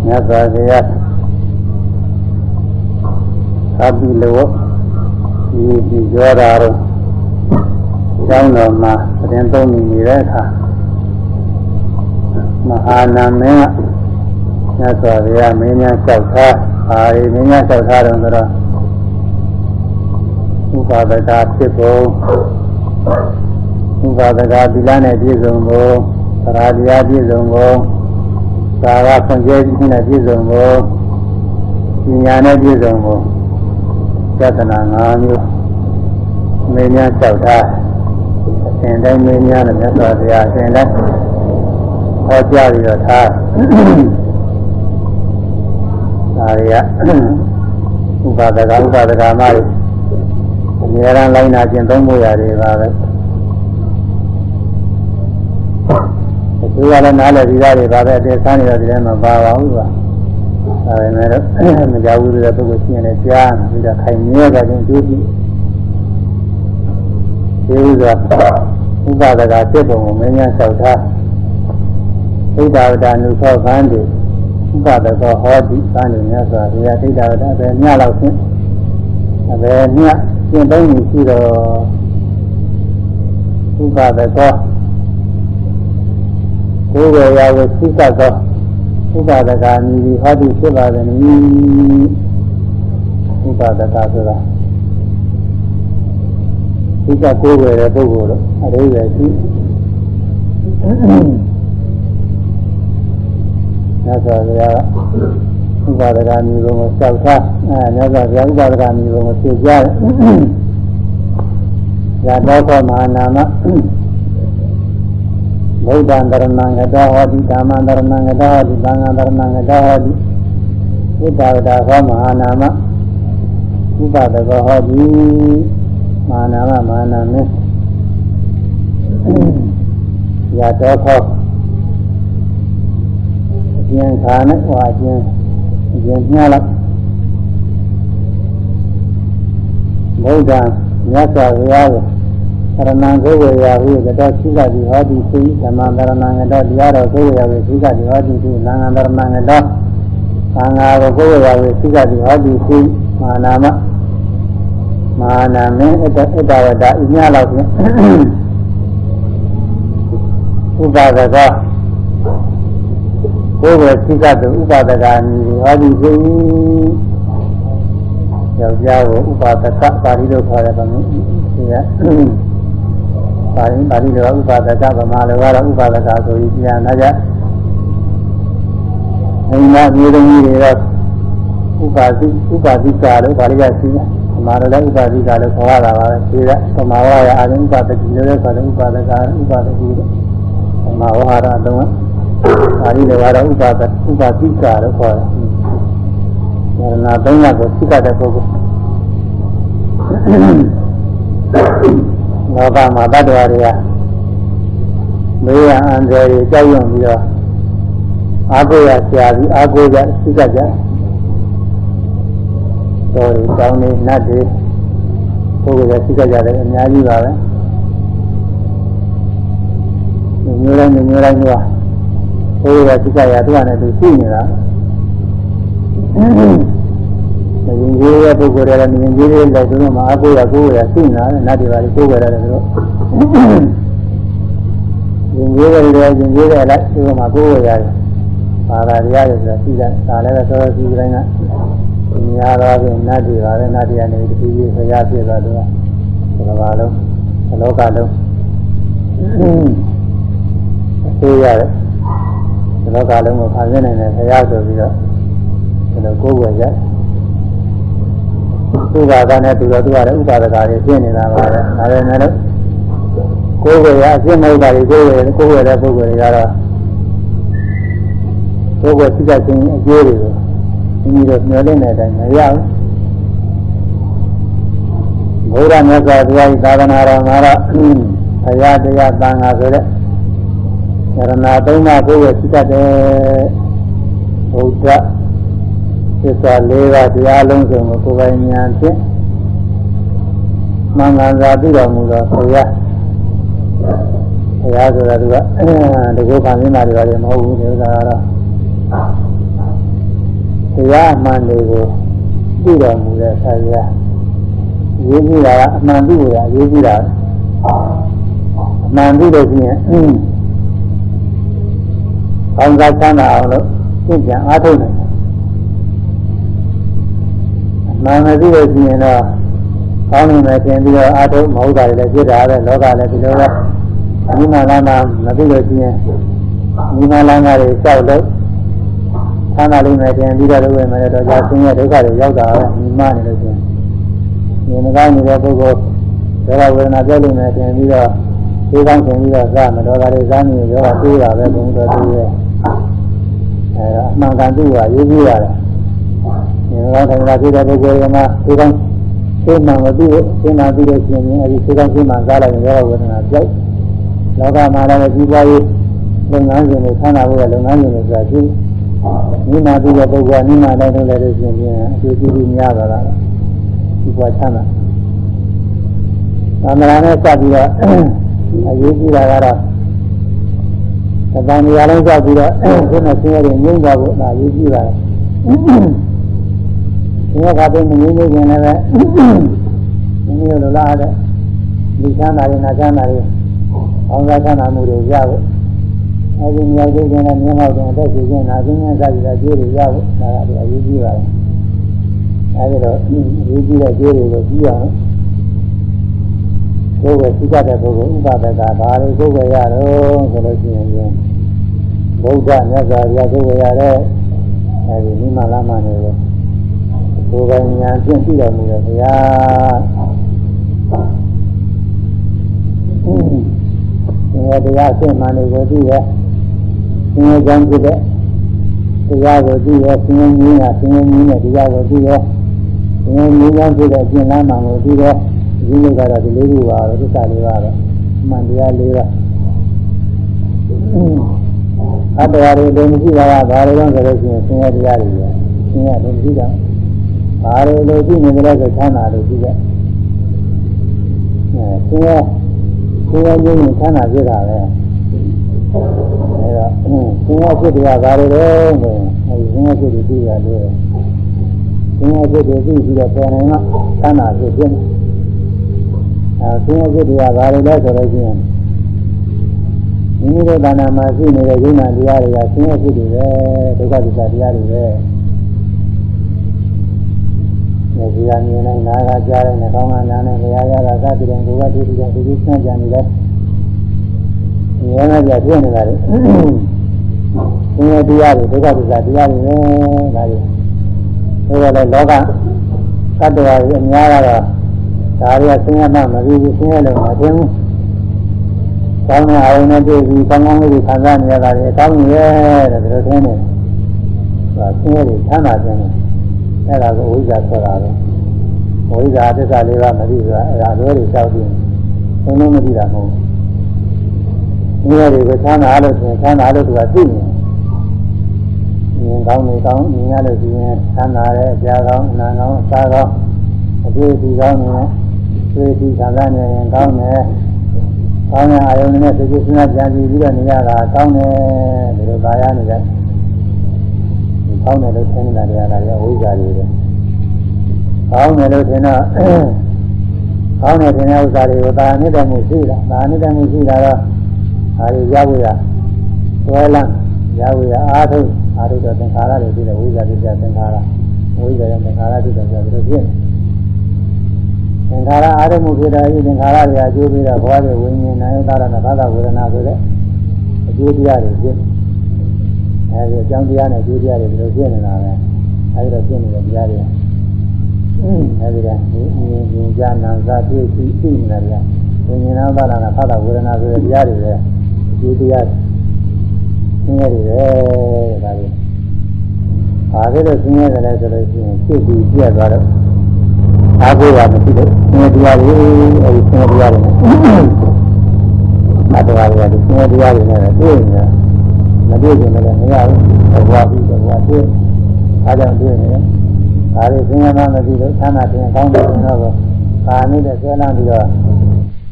မြတ်စွာဘုရားသဗ္ဗိလောဒီဒီကြောတာတော့ကျောင်းတော်မှာသတင်းသုံးနေနေတဲ့အခါမဟာနာမင်းကညစွာဘုရားမင်းများလျှောက်ထားအာရီမင်းများလျှောက်ထားတယ်ဆိုတော့ဥ ပါဒကဖြစ်ဖို့ဥပါဒကသီလနဲ့ပြည့်စုံဖို့သရာတရားပြည့်စုံဖို့သာရဖွင့်ကျဲခြင်းနဲ့ပြည့်စုံဖို့ပညာနဲ့ပြည့်စုံဖို့သဒ္ဒနာ၅မျိုးမင်းများလျှောက်ထားင်တိုင်းမင်းများနဲ့မြတ်စွာဘုရားအရှင်တိုင်းဟောကြားပြီးတော့ထားဒါတွေကဥပါဒကဥပါဒကမတွေ အများအားလိုက်နာကျင့်သုံးမှုရတယ်ပါပဲသူကလည်းနားလည်ပြီးသားတွေပါပဲအသေးစားနေတော့ဒီထဲမှာပါပါဘူးကွာဒါပေမဲ့မကြောက်ဘူးတဲ့ပုဂ္ဂိုလ်ရှိရင်လည်းကြားပြီးတော့ခိုင်မြဲကြခြင်းကျိုးကြည့်ဒီဥစ္စာဥပဒကစိတ်ပုံကိုမင်းများလျှောက်ထားသိတာဝတ္တနုခောခန်းတိဥပဒကောဟောတိသံဉာဏ်ဆိုတာဒီဟာသိတာဝတ္တပဲညလောက်ချင်းအဲည ရှင်းသုံးနေရှိတော့ဥပဒကောကိုယ်ရရာဝသိကသောဥပဒကာမိဟောတိဖြစ်ပါသည်ဥပဒကဆိုတာဒီကကိုယ်ဝယ်တဲ့ပုဂ္ဂိုလ်တော့အရိယာရှိညသောဘုရား ဥပါဒကမျိုးကိုစောက်ထားအဲညသောဘုရားဥပါဒကမျိုးကိုသိကြတယ်။ရာတော်ကောမဟာနာမဘုဒ္ဓံတရဏံငတောဟောတိဓမ္မံတရဏံငတောဟောတိသံဃံတရဏံငတောဟောတိဣဒ္ဓဝဒဟောမဟာနာမဥပဒကောဟောတိမာနာမမာနာမင်းရတော်ခေါအကျဉ်ခါနဲ့ဟောအကျဉ် အကျဉ်ညှလိုက်ဘုရားမြတ်စွာဘုရားကိုရဏံကိုဝေယဟုကတော့ရှိကတိဟောတိသိဓမ္မရဏံငတော့တရားတော်ကိုဝေယဟုရှိကတိဟောတိသိနာငံရဏံငတော့သံဃာကိုကိုဝေယဟုရှိကတိဟောတိသိမာနာမမဟာနာမင်းအတ္တအတ္တဝတ္တအညလောက်ဖြင့်ဥပါဒက ကိုယ်ပဲသိကတုဥပါဒကမည်ဟောဒီသိယောက်ျားကိုဥပါဒကပါဠိလိုခေါ်တယ်ဗမာဒီကပါဠိပါဠိလိုဥပါဒကဗမာလိုကတော့ဥပါဒကဆိုပြီးပြန်လာကြအိမ်မမျိုးသမီးတွေတော့ဥပါတိဥပါတိကာလို့ပါဠိကရှိတယ်။မာရလည်းဥပါတိကာလို့ခေါ်ရတာပါပဲ။ဒီကသမာဝါယအာရုံဥပါတိလို့လည်းဆိုတယ်ဥပါဒကာဥပါတိလို့သမာဝါရအလုံး ပါဠိလည်းကတော့ဥပါဒဥပါတိကာလို့ခေါ်တယ်။ဒါနာသုံးရကိုသိတဲ့ပုဂ္ဂိုလ်လောကမှာတ attva တွေကမေးရအန္တရာယ်ကြောက်ရွံ့ပြီးတော့အာကိုရဆရာပြီးအာကိုရသိကြကြတော်ရီတောင်းနေနတ်တွေပုဂ္ဂိုလ်ရသိကြကြတယ်အများကြီးပါပဲမျိုးတိုင်းမျိုးတိုင်းက ပုဂ္ဂိုလ်ရသိကြရသူကလည်းသူရှိနေတာမရင်ကြီးရဲ့ပုဂ္ဂိုလ်တွေလည်းမရင်ကြီးတွေလည်းသူတို့မှာအာကိုရကိုယ်ရရှိနေတာနတ်တွေပါလေကိုယ်ရတယ်သူတို့ရင်ကြီးတယ်လည်းရင်ကြီးတယ်လားဒီမှာကိုယ်ရတယ်ပါရတရားတွေဆိုတာရှိတယ်ဒါလည်းပဲတော်တော်ကြီးတိုင်းကများတော့ပြင်နတ်တွေပါပဲနတ်တွေကနေတတိယဆရာဖြစ်သွားတော့ဒီကဘာလုံးဒီလောကလုံးအသေးရတယ် ဒီလောကလုံးကိုဖန်ဆင်းနိုင်တဲ့ဆရာဆိုပြီးတော့ဒီလိုကိုယ်ွယ်ရတယ်ဥပါဒနဲ့သူတော်သူရတယ်ဥပါဒကာတွေဖြစ်နေတာပါပဲဒါပေမဲ့ကိုယ်ွယ်ရအဖြစ်မဟုတ်တာတွေကိုယ်ွယ်ကိုယ်ွယ်တဲ့ပုဂ္ဂိုလ်တွေကတော့ကိုယ်ွယ်သိကြခြင်းအကျိုးတွေကိုမိမိတို့မျှော်လင့်တဲ့အတိုင်းမရဘူးဘုရားမြတ်စွာဘုရားဤသာသနာတော်မှာတော့ဘုရားတရားသံဃာဆိုတဲ့ယ ရဏသုံးပါးကိုယ်ွယ်သိတတ်တဲ့ဘုရားသစ္စာ၄ပါးတရားလုံးစုံကိုကိုယ်ပိုင်ဉာဏ်ဖြင့်မှန်ကန်စွာသိတော်မူသောဘုရားဘုရားဆိုတာကတကူခံနေတာတွေပါလေမဟုတ်ဘူးဒီဥစ္စာကတော့တရားအမှန်တွေကိုသိတော်မူတဲ့ဆရာရေးကြည့်တာကအမှန်သိရရေးကြည့်တာအမှန်သိလို့ရှိရင် ကောင်းစားချမ်းသာအောင်လို့သင်ပြန်အားထုတ်နိုင်တယ်အမှန်မသိလို့ရှိရင်တော့ကောင်းနေမယ်ထင်ပြီးတော့အားထုတ်မဟုတ်တာတွေလည်းဖြစ်တာပဲလောကလည်းဒီလိုပဲဒီမှာလာမှာမသိလို့ရှိရင်ဒီမှာလာမှာတွေလျှောက်လို့ဆန္ဒလေးနဲ့တင်ပြီးတော့လုပ်ရမယ်တော့ကြာဆင်းရဲဒုက္ခတွေရောက်တာပဲမိမနေလို့ရှိရင်ဒီမကောင်းနေတဲ့ပုဂ္ဂိုလ်ဒေါဝေဒနာပြောလို့နဲ့တင်ပြီးတော့ဒီကောင်းတင်ပြီးတော့စမတော်တာတွေစားနေရောတာတွေးတာပဲဘုံတော်တွေးရဲ့ အဲအမှန်ကန်သူ့ဟာရေးကြည့်ရတယ်ဒီကောင်းတင်တာပြတဲ့ပုဂ္ဂိုလ်ကမှဒီကောင်းသိမှမသိဘူးသိမှသိလို့ရှိရင်အဲဒီသိကောင်းသိမှစားလိုက်ရင်ရောဝေဒနာကြောက်လောကမှာလည်းကြီးပွားရေးလုပ်ငန်းရှင်တွေဆန္ဒဖို့လုပ်ငန်းရှင်တွေဆိုတာကြီးနိမတိရဲ့ပုဂ္ဂိုလ်နိမတိုင်းလုံးလည်းလို့ရှိရင်အကျိုးကျေးဇူးများပါလားဒီပွားချမ်းသာသမဏနဲ့စပ်ပြီးတော့အရေးကြီးတာကတော့ သဗ္ဗညလုံးစပ်ပြီးတော့ခုနဆင်းရဲတွေငြိမ့်သွားဖို့ဒါအရေးကြီးပါတယ်ဒီကဘာပဲမငြိမ့်နေခြင်းလည်းပဲမိမိတို့လိုလားတဲ့ဒီချမ်းသာတွေနာချမ်းသာတွေအောင်စားချမ်းသာမှုတွေရဖို့အဲဒီမြောက်သေးခြင်းနဲ့မြင်းမောက်ခြင်းအသက်ရှင်ခြင်းနာခြင်းနဲ့စသည်ဖြင့်ကျေးတွေရဖို့ဒါကအရေးကြီးပါတယ်အဲဒီတော့အရေးကြီးတဲ့ကျေးတွေကိုကြည့်အောင် ကိုယ်ကသိတဲ့ပုဂ္ဂိုလ်ဥပဒကဘာလို့ကိုယ်ကရတော့ဆိုလို့ရှိရင်ဗုဒ္ဓမြတ်စွာဘုရားကိုယ်ကရတဲ့အဲဒီနိမလာမနေလို့ကိုယ်ကဉာဏ်ဖြင့်သိတော်မူတဲ့ဘုရားသင်္ကေတရားရှင်းမှန်တွေကိုသိရဲ့သင်္ကေကြောင့်ဖြစ်တဲ့တရားကိုသိရဲ့သင်္ကေကြီးကသင်္ကေကြီးနဲ့တရားကိုသိရဲ့သင်္ကေကြီးကြောင့်ဖြစ်တဲ့အကျင့်လမ်းမှန်ကိုသိရဲ့ ဒီလိုကတော့ဒီလေးခုပါပဲသစ္စာလေးပါပဲမှန်တရားလေးပါအတ္တရာတွေလုံးမရှိတာကဘာတွေလဲဆိုလို့ရှိရင်သင်္ကေတရားတွေပဲသင်္ကေလုံးမရှိတာဘာတွေလို့ရှိနေကြလဲဆိုချမ်းသာလို့ရှိတဲ့အဲသင်္ကေကိုယ်ရင်းရင်ချမ်းသာပြတာပဲအဲဒါသင်္ဃဖြစ်တရားဘာတွေလဲဆိုရင်အဲဒီသင်္ဃဖြစ်တွေသိရတယ်သင်္ဃဖြစ်တွေသိပြီးတော့ပြန်နိုင်မှချမ်းသာဖြစ်ဖြစ် အဲသင်္ဃဖြစ်တရားဘာတွေလဲဆိုလို့ရှိရင်မိမိတို့တဏ္ဍာမှာရှိနေတဲ့ယုံနာတရားတွေကသင်္ဃဖြစ်တွေပဲဒုက္ခသစ္စာတရားတွေပဲနေကြမြင်နိုင်နာကကြားတဲ့နှာခေါင်းကနားနဲ့လျာရတာသတိတယ်ကိုယ်ကဒီဒီဒီဒီဆန့်ကြနေတယ်။ဉာဏ်ကပြည့်နေတာလေ။သင်္ကေတရားတွေဒုက္ခသစ္စာတရားတွေပဲဒါတွေ။ဒါကတော့လေလောကတတ္တဝါကြီးအများကတော့ ဒါရီကဆင်းရဲမှမပြီးဘူးဆင်းရဲလို့မသိဘူး။ကောင်းတဲ့အာရုံနဲ့တွေ့ပြီးကောင်းကောင်းလေးကိုခံစားနေရတာလေကောင်းရဲ့တဲ့ဒါလိုထင်နေ။ဒါဆင်းရဲတွေချမ်းသာခြင်းနဲ့အဲ့ဒါကိုဝိဇ္ဇာဆိုတာပဲ။ဝိဇ္ဇာသစ္စာလေးပါမသိဆိုတာအဲ့ဒါလွဲတွေတောက်ပြီးဘယ်လိုမသိတာမဟုတ်ဘူး။ဆင်းရဲတွေကိုချမ်းသာလို့ဆိုရင်ချမ်းသာလို့သူကသိနေတယ်မြင်ကောင်းနေကောင်းမြင်ရလို့ရှိရင်သမ်းသာတယ်ကြားကောင်းနာကောင်းစားကောင်းအတွေ့အထိကောင်းနေတွေ့ အထိခံစားနေရင်ကောင်းတယ်ကောင်းတဲ့အာယုန်နဲ့စိတ်ကူးစဉ်းစားကြံစည်ပြီးတော့နေရတာကောင်းတယ်ဒီလိုသာရနေကြဒီကောင်းတယ်လို့ထင်နေတာတွေကလည်းဝိဇ္ဇာတွေပဲကောင်းတယ်လို့ထင်တော့ကောင်းတယ်ထင်တဲ့ဥစ္စာတွေကိုသာနိတ္တမှုရှိတာသာနိတ္တမှုရှိတာတော့ဒါတွေရဖို့ရသွဲလန်းရဖို့ရအားထုတ်အာရုဒသင်္ခါရတွေပြီးတဲ့ဝိဇ္ဇာတိပြသင်္ခါရဝိဇ္ဇာရဲ့သင်္ခါရတိပြဆိုပြီးတော့ပြည့်သ င်္ခါရအာရုံမှုဖြစ်တဲ့ဒီသင်္ခါရတွေအကျိုးပေးတဲ့ဘောဓိဝိညာဉ်နာယတာရဏဘာသာဝေဒနာဆိုတဲ့အကျိုးတရားတွေပြည့်အဲဒီအကြောင်းတရားနဲ့အကျိုးတရားတွေဒီလိုပြည့်နေတာပဲအဲဒီတော့ပြည့်နေတဲ့တရားတွေအဲဒီကဒီဉာဏ်ဉာဏ်ဉာဏ်နာသာတွေ့ရှိသိနေတာတွေဝိညာဉ်နာတာရဏဘာသာဝေဒနာဆိုတဲ့တရားတွေလည်းအကျိုးတရားဆင်းရဲတွေပဲဒါတွေဘာဖြစ်လို့ဆင်းရဲတယ်လဲဆိုလို့ရှိရင်ဖြစ်ပြီးပြက်သွားတော့ အားကိုးရမရှိလို့ဆင်းရဲတရားတွေအဲဒီဆင်းရဲတရားတွေနဲ့အတ္တဝါတွေကဒီဆင်းရဲတရားတွေနဲ့တွေ့နေတာမတွေ့ကြလည်းမရဘူးဘဝပြီးဘဝတွေ့အားကြောင့်တွေ့နေတယ်ဒါတွေဆင်းရဲမှမရှိလို့သမ်းသာတင်ကောင်းတယ်ဆိုတော့ဒါနေတဲ့ဆွဲလန်းပြီးတော့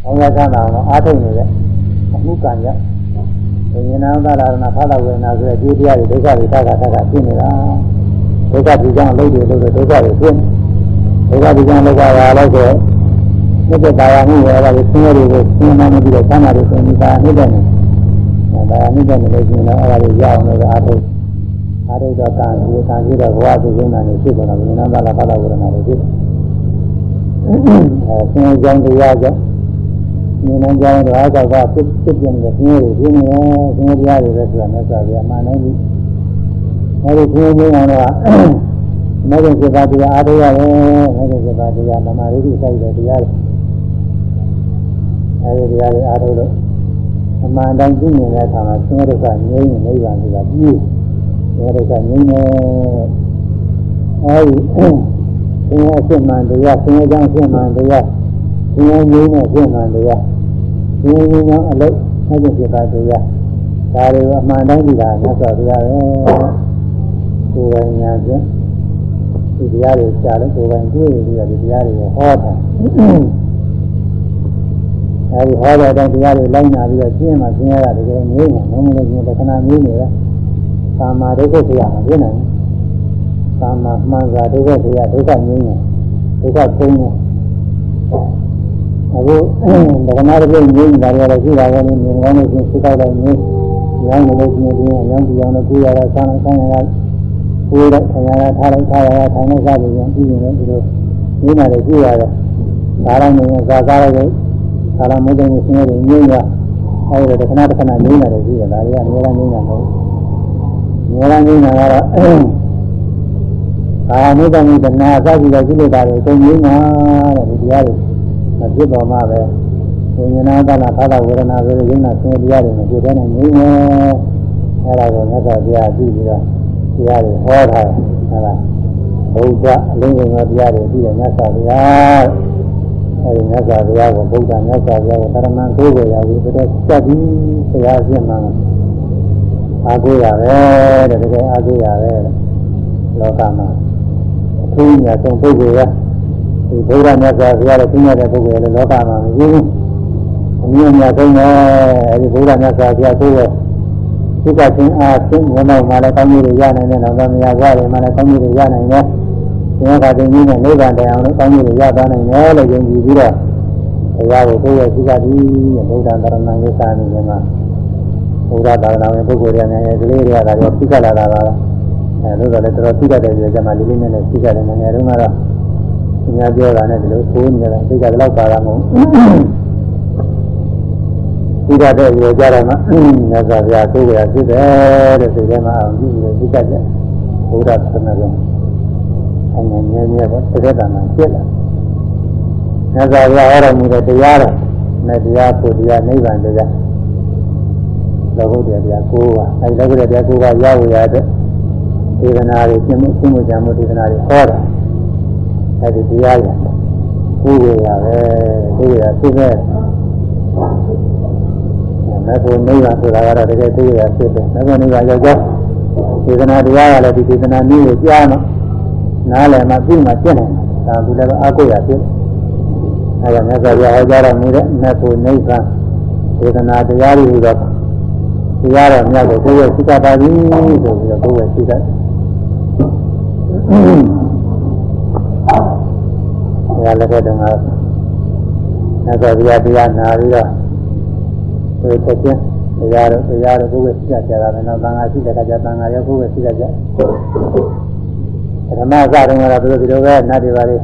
ဘုရားသမ်းသာအောင်အားထုတ်နေတယ်အမှုကံရဝိညာဏသလာရဏဖသဝေနာဆိုတဲ့ဒီတရားတွေဒုက္ခတွေတက္ကတက္ကဖြစ်နေတာဒုက္ခဒီကြောင့်လုပ်တယ်လို့ဒုက္ခတွေဖြစ် ဒုက္ခဒီကြောင့်လောကရာလို့ဆိုမြတ်တဲ့ပါရမှုရဲ့အဲ့ဒါကိုဆင်းရဲတွေကိုဆင်းရဲမှပြီးတော့ဆန္ဒတွေဆင်းနေတာနှိမ့်တယ်နော်ဒါနှိမ့်တယ်လို့ရှိရင်တော့အဲ့ဒါတွေရအောင်လို့အားထုတ်အားထုတ်တော့ကံဒီကံပြီးတော့ဘဝသူဆုံးတာနေဖြစ်တော့ဝိညာဏသလာဖသဝေနာတွေဖြစ်အဲဆင်းရဲကြောင့်တရားကြောင့်မြင်နိုင်ကြတော့အားကောက်ကဖြစ်ဖြစ်ပြနေတဲ့ဆင်းရဲတွေပြင်းနေတယ်ဆင်းရဲတရားတွေပဲဆိုတာမြတ်စွာဘုရားမှန်တယ်ပြီအဲဒီဆင်းရဲခြင်းအောင်တော့ မဂ္ဂင်စေပါတရားအားထုတ်ရတယ်မဂ္ဂင်စေပါတရားမမာရိတိစိုက်တဲ့တရားတွေအဲဒီတရားတွေအားထုတ်လို့အမှန်တိုင်းသိနေတဲ့အခါမှာဆင်းရဲဒုက္ခငြိမ်းနေနိဗ္ဗာန်ဆိုတာပြည့်ဆင်းရဲဒုက္ခငြိမ်းနေအဲဒီဆင်းရဲအဖြစ်မှန်တရားဆင်းရဲကြောင့်အဖြစ်မှန်တရားဆင်းရဲငြိမ်းတဲ့အဖြစ်မှန်တရားဒီလိုမျိုးအလုပ်ဆက်ကြည့်ပါတရားဒါတွေအမှန်တိုင်းဒီလားမြတ်စွာဘုရားပဲကိုယ်ပိုင်ညာဖြင့် ဒီတရားတွေရှားလို့ကိုယ်ပိုင်တွေ့ပြီးတော့ဒီတရားတွေကိုဟောတာအဲဒီဟောတဲ့အတိုင်းတရားတွေလိုက်နာပြီးတော့ရှင်းမှရှင်းရတာတကယ်ငြိမ့်မှာမဟုတ်လို့ရှင်းပခဏငြိမ့်နေတယ်ကာမဒုက္ခဆရာမဖြစ်နိုင်ဘူးကာမမှန်စွာဒုက္ခဆရာဒုက္ခငြိမ့်နေဒုက္ခဆုံးနေအခုဒကနာတွေငြိမ်းတာလည်းရှိတာပဲနေမြင်ကောင်းလို့ရှိရင်စိတ်ကောက်တိုင်းငြိမ်းရောင်းနေလို့ရှိရင်ဒီအရောင်းပြောင်းလို့ကိုရတာဆန်းလိုက်ဆန်းရတာ ကိုရတဲ့ဆန်းရတာထားလိုက်ထားရတာထိုင်နေစားပြီးရင်ပြီးရင်ဒီလိုငြိမ်းတာလည်းရှိရတယ်ဒါတော့နေရင်စားစားလိုက်ရင်သာရမုဒ္ဒကိုဆင်းရဲငြိမ်းရအဲဒီဒကနာဒကနာငြိမ်းတာလည်းရှိတယ်ဒါတွေကနေရာငြိမ်းတာမဟုတ်ဘူးနေရာငြိမ်းတာကတော့အာနုတ္တမိတနာအစရှိတဲ့ကိလေသာတွေအကုန်ငြိမ်းတာတဲ့ဒီတရားတွေမဖြစ်တော်မှပဲဝိညာဏသနာသာသဝေဒနာဆိုတဲ့ယုံနာဆင်းရဲတရားတွေနဲ့ပြည့်တဲ့နဲ့ငြိမ်းနေအဲ့ဒါကိုမြတ်စွာဘုရားကြည့်ပြီးတော့ တရားတွေဟောထားတယ်အဲ့ဒါဘုရားအလုံးစုံသောတရားတွေပြီးတယ်မြတ်စွာဘုရားအဲ့ဒီမြတ်စွာဘုရားကိုဗုဒ္ဓမြတ်စွာဘုရားကိုတရမန်ကိုးကိုရပြီးတော့စက်ပြီးဘုရားရှင်းမှအာကိုရတယ်တဲ့တကယ်အာကိုရတယ်လောကမှာအထူးညာဆုံးပုဂ္ဂိုလ်ကဒီဘုရားမြတ်စွာဘုရားရဲ့သိရတဲ့ပုဂ္ဂိုလ်လည်းလောကမှာမရှိဘူးအမြင့်မြတ်ဆုံးပဲအဲဒီဘုရားမြတ်စွာဘုရားကိုယ်ရဲ့ သုခချင်းအားဖြင့်မြတ်မှာလည်းကောင်းကြီးတွေရနိုင်တယ်နောက်တော့မြတ်ဘုရားတွေမှာလည်းကောင်းကြီးတွေရနိုင်တယ်ဒီမှာကတင်ကြီးနဲ့နိဗ္ဗာန်တရားလို့ကောင်းကြီးတွေရသွားနိုင်တယ်လို့ယုံကြည်ပြီးတော့ဘုရားကိုကိုယ်ရဲ့သုခတိဘုရားတရဏံကိစ္စအနေနဲ့မှာဘုရားသာသနာဝင်ပုဂ္ဂိုလ်တွေအနေနဲ့ကလေးတွေကဒါတော့သိကြလာတာပါအဲလို့တော့လည်းတော်တော်သိကြတဲ့ကြကြမှာလေးလေးနဲ့နဲ့သိကြတယ်ငယ်ငယ်တုန်းကတော့သူများပြောတာနဲ့ဒီလိုသိနေတာသိကြတော့ပါတာမဟုတ် သိကြတဲ့ရေကြတော့မှမြတ်စွာဘုရားသိကြရဖြစ်တယ်တဲ့စိတ်ထဲမှာအောင်ကြည့်ပြီးသိကြတယ်ဘုရားသနာကငယ်ငယ်ငယ်ပေါ့တစ်သက်တန်ဖြစ်လာမြတ်စွာဘုရားဟောတော်မူတဲ့တရားတော်နဲ့တရားကိုတရားနိဗ္ဗာန်တရားလောကုတ္တရာတရား၉ပါးအဲဒီလောကုတ္တရာတရား၉ပါးရဝရတဲ့ဒေသနာတွေရှင်းမှုရှင်းမှုကြံမှုဒေသနာတွေဟောတာအဲဒီတရားရကိုယ်ရပဲကိုယ်ရဖြစ်တဲ့ မဘုံနိဗ္ဗာန်ဆိုတာကတော့တကယ်ကိုယ်ရဖြစ်တယ်မဘုံနိဗ္ဗာန်ရောက်တော့ဒေသနာတရားကလည်းဒီဒေသနာနည်းကိုကြားမှနားလည်မှသိမှပြည့်နိုင်တယ်ဒါသူလည်းအကုရဖြစ်အဲဒါမြတ်စွာဘုရားဟောကြားတော်မူတဲ့မဘုံနိဗ္ဗာန်ဒေသနာတရားတွေတော့တရားတော်မြတ်ကိုကိုယ်ရသိတာပါပြီဆိုပြီးတော့ကိုယ်ရသိတာဒါလည်းတဲ့တုန်းကမြတ်စွာဘုရားတရားနာပြီးတော့ ဒီချက်ချင်းတရားတော့တရားတော့ကိုယ်ပဲသိကြတာပဲနောက်သံဃာရှိတဲ့အခါကျသံဃာရောကိုယ်ပဲသိကြကြပထမအစတုန်းကတော့သူတို့ဒီလိုပဲနတ်တွေပါလေ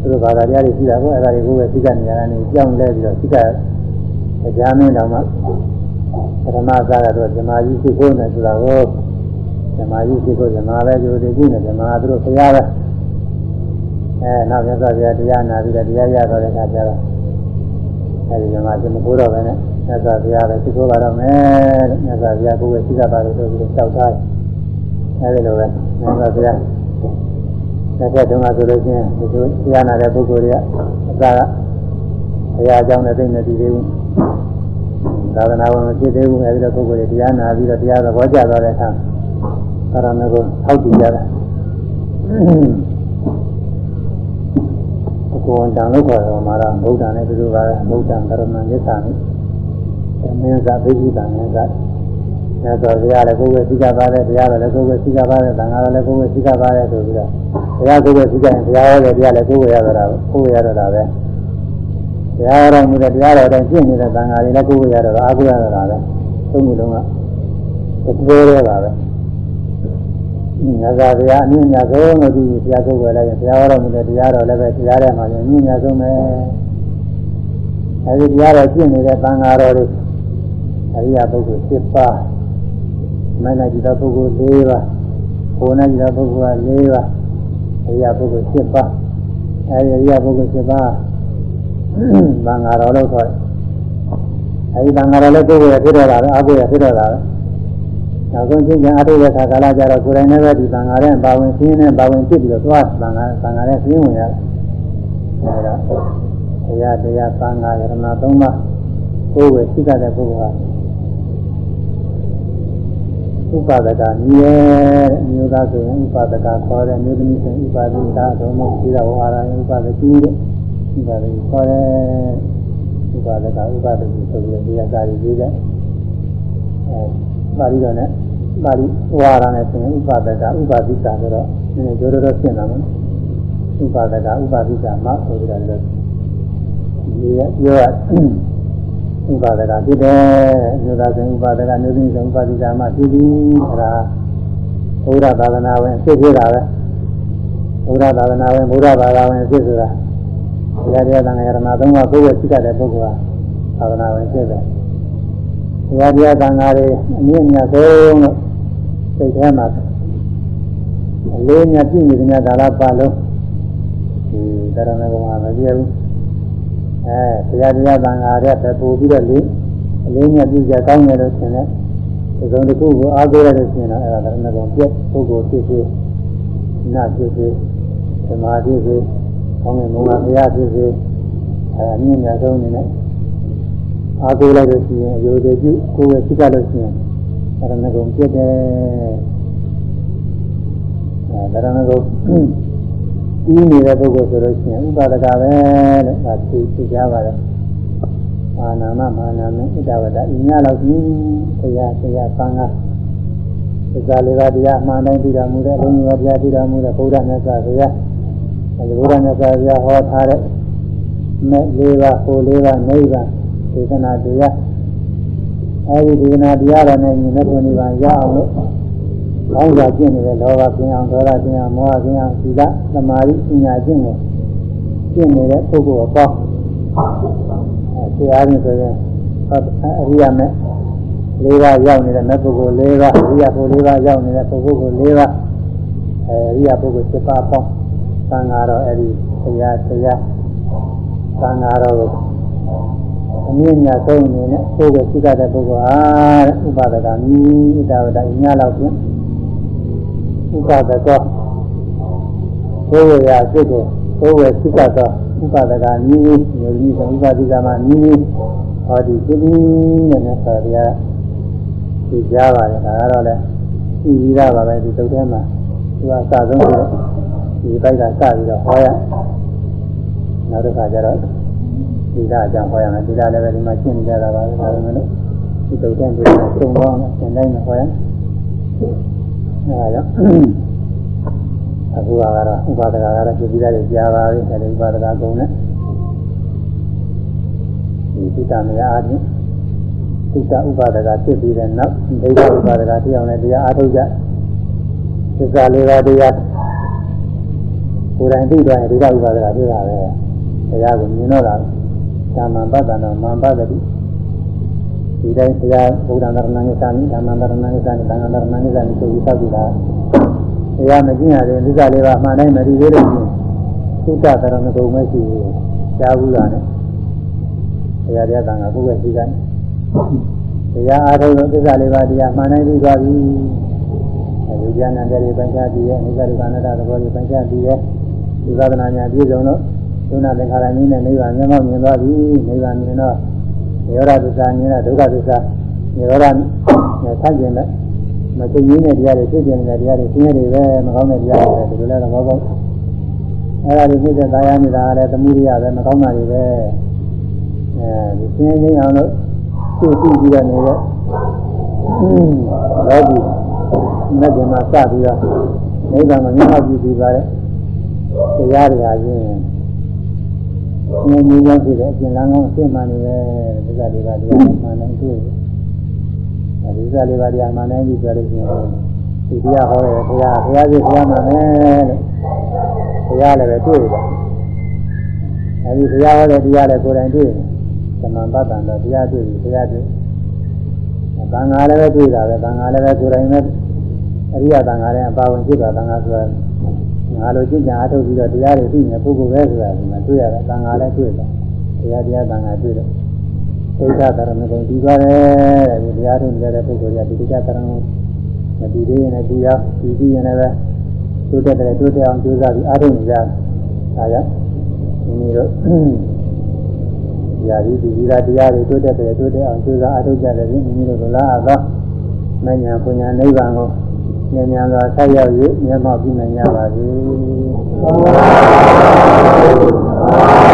သူတို့ဘာသာတရားတွေရှိတာကိုအဲ့ဒါတွေကိုယ်ပဲသိကြနေရတာနေကြောင်းလဲပြီးတော့သိကြတရားမင်းတော်မှာပထမအစကတော့ဇမာကြီးရှိခိုးနေဆိုတာကိုဇမာကြီးရှိခိုးဇမာပဲကြိုတည်ကြည့်နေဇမာသူတို့ဘုရားပဲအဲနောက်မြတ်စွာဘုရားတရားနာပြီးတော့တရားရတော့တဲ့အခါကျတော့အဲဒီဇမာရှင်မခိုးတော့ပဲနဲ့ မြတ်စွာဘုရားပဲသိခိုးပါတော့မယ်လို့မြတ်စွာဘုရားကိုယ်ပဲသိကြပါလို့ဆိုပြီးတော့လျှောက်ထားတယ်အဲဒီလိုပဲမြတ်စွာဘုရားလက်ထက်တုန်းကဆိုလို့ချင်းဒီလိုတရားနာတဲ့ပုဂ္ဂိုလ်တွေကအသာကဘုရားအကြောင်းနဲ့သိနေတည်သေးဘူးသာသနာဝင်မဖြစ်သေးဘူးအဲဒီလိုပုဂ္ဂိုလ်တွေတရားနာပြီးတော့တရားသဘောကျသွားတဲ့အခါသာရဏကိုထောက်တည်ကြတာကိုယ်တန်လို့ခေါ်တော့မှာတော့ဗုဒ္ဓနဲ့တူတူပါပဲဗုဒ္ဓံကရမန်သစ္စာနဲ့ မင်းသာဘိက္ခုတန်နဲ့သာညသောဘုရားလည်းကိုယ်ပဲသိကြပါတယ်တရားလည်းကိုယ်ပဲသိကြပါတယ်တန်ခါလည်းကိုယ်ပဲသိကြပါတယ်ဆိုပြီးတော့ဘုရားကိုယ်ပဲသိကြရင်ဘုရားဟောတဲ့တရားလည်းကိုယ်ပဲရတော့တာကိုယ်ပဲရတော့တာပဲတရားတော်မူတဲ့တရားတော်တိုင်းပြည့်နေတဲ့တန်ခါတွေလည်းကိုယ်ပဲရတော့တာအားကိုးရတော့တာပဲသုံးခုလုံးကသေသေးရဲပါပဲငါသာဘုရားအမြင့်မြတ်ဆုံးလို့ဒီဘုရားကိုယ်ပဲလည်းဘုရားဟောတော်မူတဲ့တရားတော်လည်းပဲတရားထဲမှာလည်းအမြင့်မြတ်ဆုံးပဲအဲဒီတရားတော်ပြည့်နေတဲ့တန်ခါတော်တွေ အရိယပုဂ္ဂိုလ်7ပါးမနတိတာပုဂ္ဂိုလ်4ပါးဘောနတိတာပုဂ္ဂိုလ်4ပါးအရိယပုဂ္ဂိုလ်7ပါးအဲဒီအရိယပုဂ္ဂိုလ်7ပါးဘင်္ဂါရောလို့ခေါ်တယ်အဲဒီဘင်္ဂါရောလည်းပုဂ္ဂိုလ်ရဖြစ်တော့တာပဲအပုဂ္ဂိုလ်ရဖြစ်တော့တာပဲနောက်ဆုံးချင်းချင်းအထုတဲ့ခါကာလကြတော့ကိုယ်တိုင်လည်းပဲဒီဘင်္ဂါရဲ့ဘာဝင်ဆင်းနဲ့ဘာဝင်ဖြစ်ပြီးတော့သွားဘင်္ဂါဘင်္ဂါရဲ့ဆင်းဝင်ရတယ်အဲဒါဘုရားတရားသံဃာယရဏသုံးပါးကိုယ်ဝယ်ရှိတဲ့ပုဂ္ဂိုလ်က ဥပဒကမြည်ရဲ့အမျိုးသားဆိုရင်ဥပဒကခေါ်တယ်မျိုးသမီးဆိုရင်ဥပဒိတာသို့မဟုတ်သီလဝါရဥပဒကူတဲ့ဥပဒိခေါ်တယ်ဥပဒကဥပဒကူဆိုပြီးဒီအစာကြီးရေးတဲ့အဲပါဠိတော်နဲ့ပါဠိဝါရနဲ့ဆိုရင်ဥပဒကဥပဒိတာဆိုတော့နည်းနည်းကြိုးတော့ပြင်လာမယ်ဥပဒကဥပဒိတာမဆိုပြီးတော့လည်းဒီရပြောရ ဥပါဒကဖြစ်တယ်မြို့သားစဉ်ဥပါဒကမြို့သိစဉ်ဥပါဒိကမှဖြစ်ပြီးအဲဒါဘုရားသာသနာဝင်ဖြစ်ဖြစ်တာပဲဘုရားသာသနာဝင်ဘုရားဘာသာဝင်ဖြစ်ဆိုတာဘုရားတရားသံဃာရဏသုံးပါးကိုယ်ရဲ့ရှိတတ်တဲ့ပုဂ္ဂိုလ်ဟာသာသနာဝင်ဖြစ်တယ်ဘုရားတရားသံဃာတွေအမြင့်မြတ်ဆုံးလို့စိတ်ထဲမှာအလေးမြတ်ပြည့်နေတဲ့ဒါလားပါလို့ဒီတရားနာကောင်မပြည့်ဘူး အဲဘုရားတရားသံဃာတဲ့ပို့ပြီးတော့လေအလေးမြတ်ပြုကြကောင်းတယ်လို့ထင်တယ်ဒီကုံတစ်ခုကိုအားကိုးရလို့ရှိရင်တော့အဲ့ဒါဓမ္မကုံပြည့်ပုဂ္ဂိုလ်ဖြစ်ဖြစ်နာဖြစ်ဖြစ်သမာဓိဖြစ်ကောင်းတဲ့မုံကဘုရားဖြစ်ဖြစ်အဲအမြင့်မြတ်ဆုံးအနေနဲ့အားကိုးလိုက်လို့ရှိရင်အယုဒိပြုကိုယ်ပဲသိကြလို့ရှိရင်ဓမ္မကုံပြည့်တယ်အဲဓမ္မကုံ ပြီးနေတဲ့ပုဂ္ဂိုလ်ဆိုလို့ရှိရင်ဥပါဒကပဲတဲ့ဒါသိသိကြပါတော့မာနာမမာနာမေဣဒဝဒဤများလောက်ကြီးတရားတရားသံဃာသစ္စာလေးပါးတရားအမှန်တိုင်းသိတော်မူတဲ့ဘုရားတရားသိတော်မူတဲ့ဘုရားမြတ်စွာဘုရားအဲဒီဘုရားမြတ်စွာဘုရားဟောထားတဲ့မဲ့လေးပါးဟိုလေးပါးနိဗ္ဗာန်ဒေသနာတရားအဲဒီဒေသနာတရားတော်နဲ့ညီမဲ့ဘုရားနိဗ္ဗာန်ရအောင်လို့ ကောင်းစွာကျင့်နေတဲ့လောဘကျင့်အောင်ဒေါသကျင့်အောင်မောဟကျင့်အောင်သီလသမာဓိပညာကျင့်ကိုကျင့်နေတဲ့ပုဂ္ဂိုလ်အပေါင်းအဲဒီအားဖြင့်ဆိုရင်အရိယာမေ၄ပါးရောက်နေတဲ့မဲ့ပုဂ္ဂိုလ်၄ပါးအရိယာပုဂ္ဂိုလ်၄ပါးရောက်နေတဲ့ပုဂ္ဂိုလ်၄ပါးအဲအရိယာပုဂ္ဂိုလ်7ပါးပေါင်းသံဃာတော်အဲ့ဒီတရားတရားသံဃာတော်ကိုအမြင့်မြတ်ဆုံးအနေနဲ့ကိုယ်ကိုသိတဲ့ပုဂ္ဂိုလ်ဟာဥပဒကမိဣဒဝဒအညာလောက်ဖြင့် ဥပဒကောကိုယ်ရစိတ်ကိုကိုယ်ဝယ်သိတတ်သောဥပဒကမိမျိုးကြီးဆိုဥပဒိကမှာမိဟောဒီသိပြီးနဲ့ဆိုရဒီကြားပါတယ်ဒါကတော့လေဤပြီးသားပါပဲဒီတုတ်ထဲမှာသူကအစဆုံးဆိုဒီဘိုက်ကစပြီးတော့ဟောရနောက်တစ်ခါကျတော့ဒီလာအကြောင်းဟောရမယ်ဒီလာလည်းပဲဒီမှာရှင်းကြတာပါပဲဒါပေမဲ့လို့ဒီတုတ်ထဲဒီမှာသုံးတော့သင်တိုင်းမှာဟောရ အဲဒါကြောင့်အခုကတော့ဥပါဒကကတော့ပြည်ပြီးသားတွေကြားပါပြီအဲဒီဥပါဒကကုံနဲ့ဒီသုတ္တမယအချင်းသုတ္တဥပါဒကဖြစ်ပြီးတဲ့နောက်ဒိဋ္ဌဥပါဒကတရားနဲ့တရားအားထုတ်ကြသစ္စာလေးပါးတရားကိုယ်တိုင်သိသွားရင်ဒိဋ္ဌဥပါဒကဖြစ်တာပဲတရားကိုမြင်တော့တာသာမန်ပတ္တနာမန်ပတ္တိ ဒီတိုင်းတရားဘုရားသရဏံကိစ္စနိဓမ္မသရဏံကိစ္စနိသံဃာသရဏံကိစ္စနိဆိုပြီးသောက်ပြီးတာတရားမကျင့်ရတဲ့သစ္စာလေးပါးမှန်တိုင်းမတည်သေးလို့သုတ္တသရဏဂုံမရှိဘူးကြားဘူးတာနဲ့တရားတရားသံဃာကိုယ်ပဲရှိတယ်တရားအားထုတ်လို့သစ္စာလေးပါးတရားမှန်တိုင်းပြီးသွားပြီအဲဒီဉာဏ်နဲ့တရားပိုင်းခြားပြီးရဲ့အနိစ္စဒုက္ခအနတ္တသဘောတွေပိုင်းခြားပြီးရဲ့ဒီသာသနာညာပြည့်စုံလို့သုနာသင်္ခါရနည်းနဲ့နိဗ္ဗာန်မျက်မှောက်မြင်သွားပြီနိဗ္ဗာန်မြင်တော့ ရောဓသစ္စာမြင်တော့ဒုက္ခသစ္စာရောဓနဲ့ဆန့်ကျင်တဲ့မသိရင်းတဲ့တရားတွေဖြစ်နေတဲ့တရားတွေရှင်းရတယ်ပဲမကောင်းတဲ့တရားတွေဒီလိုလဲတော့မဟုတ်ဘူးအဲ့ဒါတွေဖြစ်တဲ့တရားနေတာလည်းသမှုရိယပဲမကောင်းတာတွေပဲအဲဒီရှင်းရင်းအောင်လို့သူ့ကြည့်ပြီးတော့နေတဲ့လောကီမြတ်ကမှာစပြီးတော့နိဗ္ဗာန်ကိုမျက်မှောက်ကြည့်ပြီးပါတဲ့တရားတွေဟာချင်း ငြိမ်းငြိမ်းချမ်းဖြစ်တဲ့အကျဉ်းလမ်းကောင်းအရှင်းမှန်နေပဲဒီကလေးပါတရားမှန်နိုင်တွေ့အဲဒီကလေးပါတရားမှန်နိုင်ပြီဆိုလို့ရှိရင်ဒီတရားဟောတယ်ဘုရားဘုရားကြီးဘုရားမှန်မယ်လို့ဘုရားလည်းပဲတွေ့တယ်အဲဒီဘုရားဟောတဲ့တရားလည်းကိုယ်တိုင်တွေ့တယ်သမန်ပတ္တန်တော့တရားတွေ့ပြီဘုရားတွေ့သံဃာလည်းပဲတွေ့တာပဲသံဃာလည်းပဲကိုယ်တိုင်ပဲအရိယသံဃာလည်းအပါဝင်ဖြစ်တာသံဃာဆိုတာ ငါလိုကြည်ကြအားထုတ်ပြီးတော့တရားတွေသိနေပုဂ္ဂိုလ်ပဲဆိုတာဒီမှာတွေ့ရတယ်သံဃာလည်းတွေ့တယ်တရားတရားသံဃာတွေ့တယ်သိက္ခာသရဏဂုံဒီပါတယ်တဲ့ဒီတရားထုတ်နေတဲ့ပုဂ္ဂိုလ်ကဒီသိက္ခာသရဏဂုံမတည်သေးရင်လည်းဒီရောက်ဒီပြီးရင်လည်းတိုးတက်တယ်တိုးတက်အောင်ကြိုးစားပြီးအားထုတ်နေကြဒါကြောင့်ဒီနေ့တော့ရာဒီဒီဒီတရားတွေတိုးတက်တယ်တိုးတက်အောင်ကြိုးစားအားထုတ်ကြတယ်ဒီနေ့တို့လိုလားသောမဉ္ဇဉ်ပညာနိဗ္ဗာန်ကို ဉာဏ်ဉာဏ်သာဆက်ရောက်၍မြတ်မောပြုနိုင်ကြပါစေ။သာသာ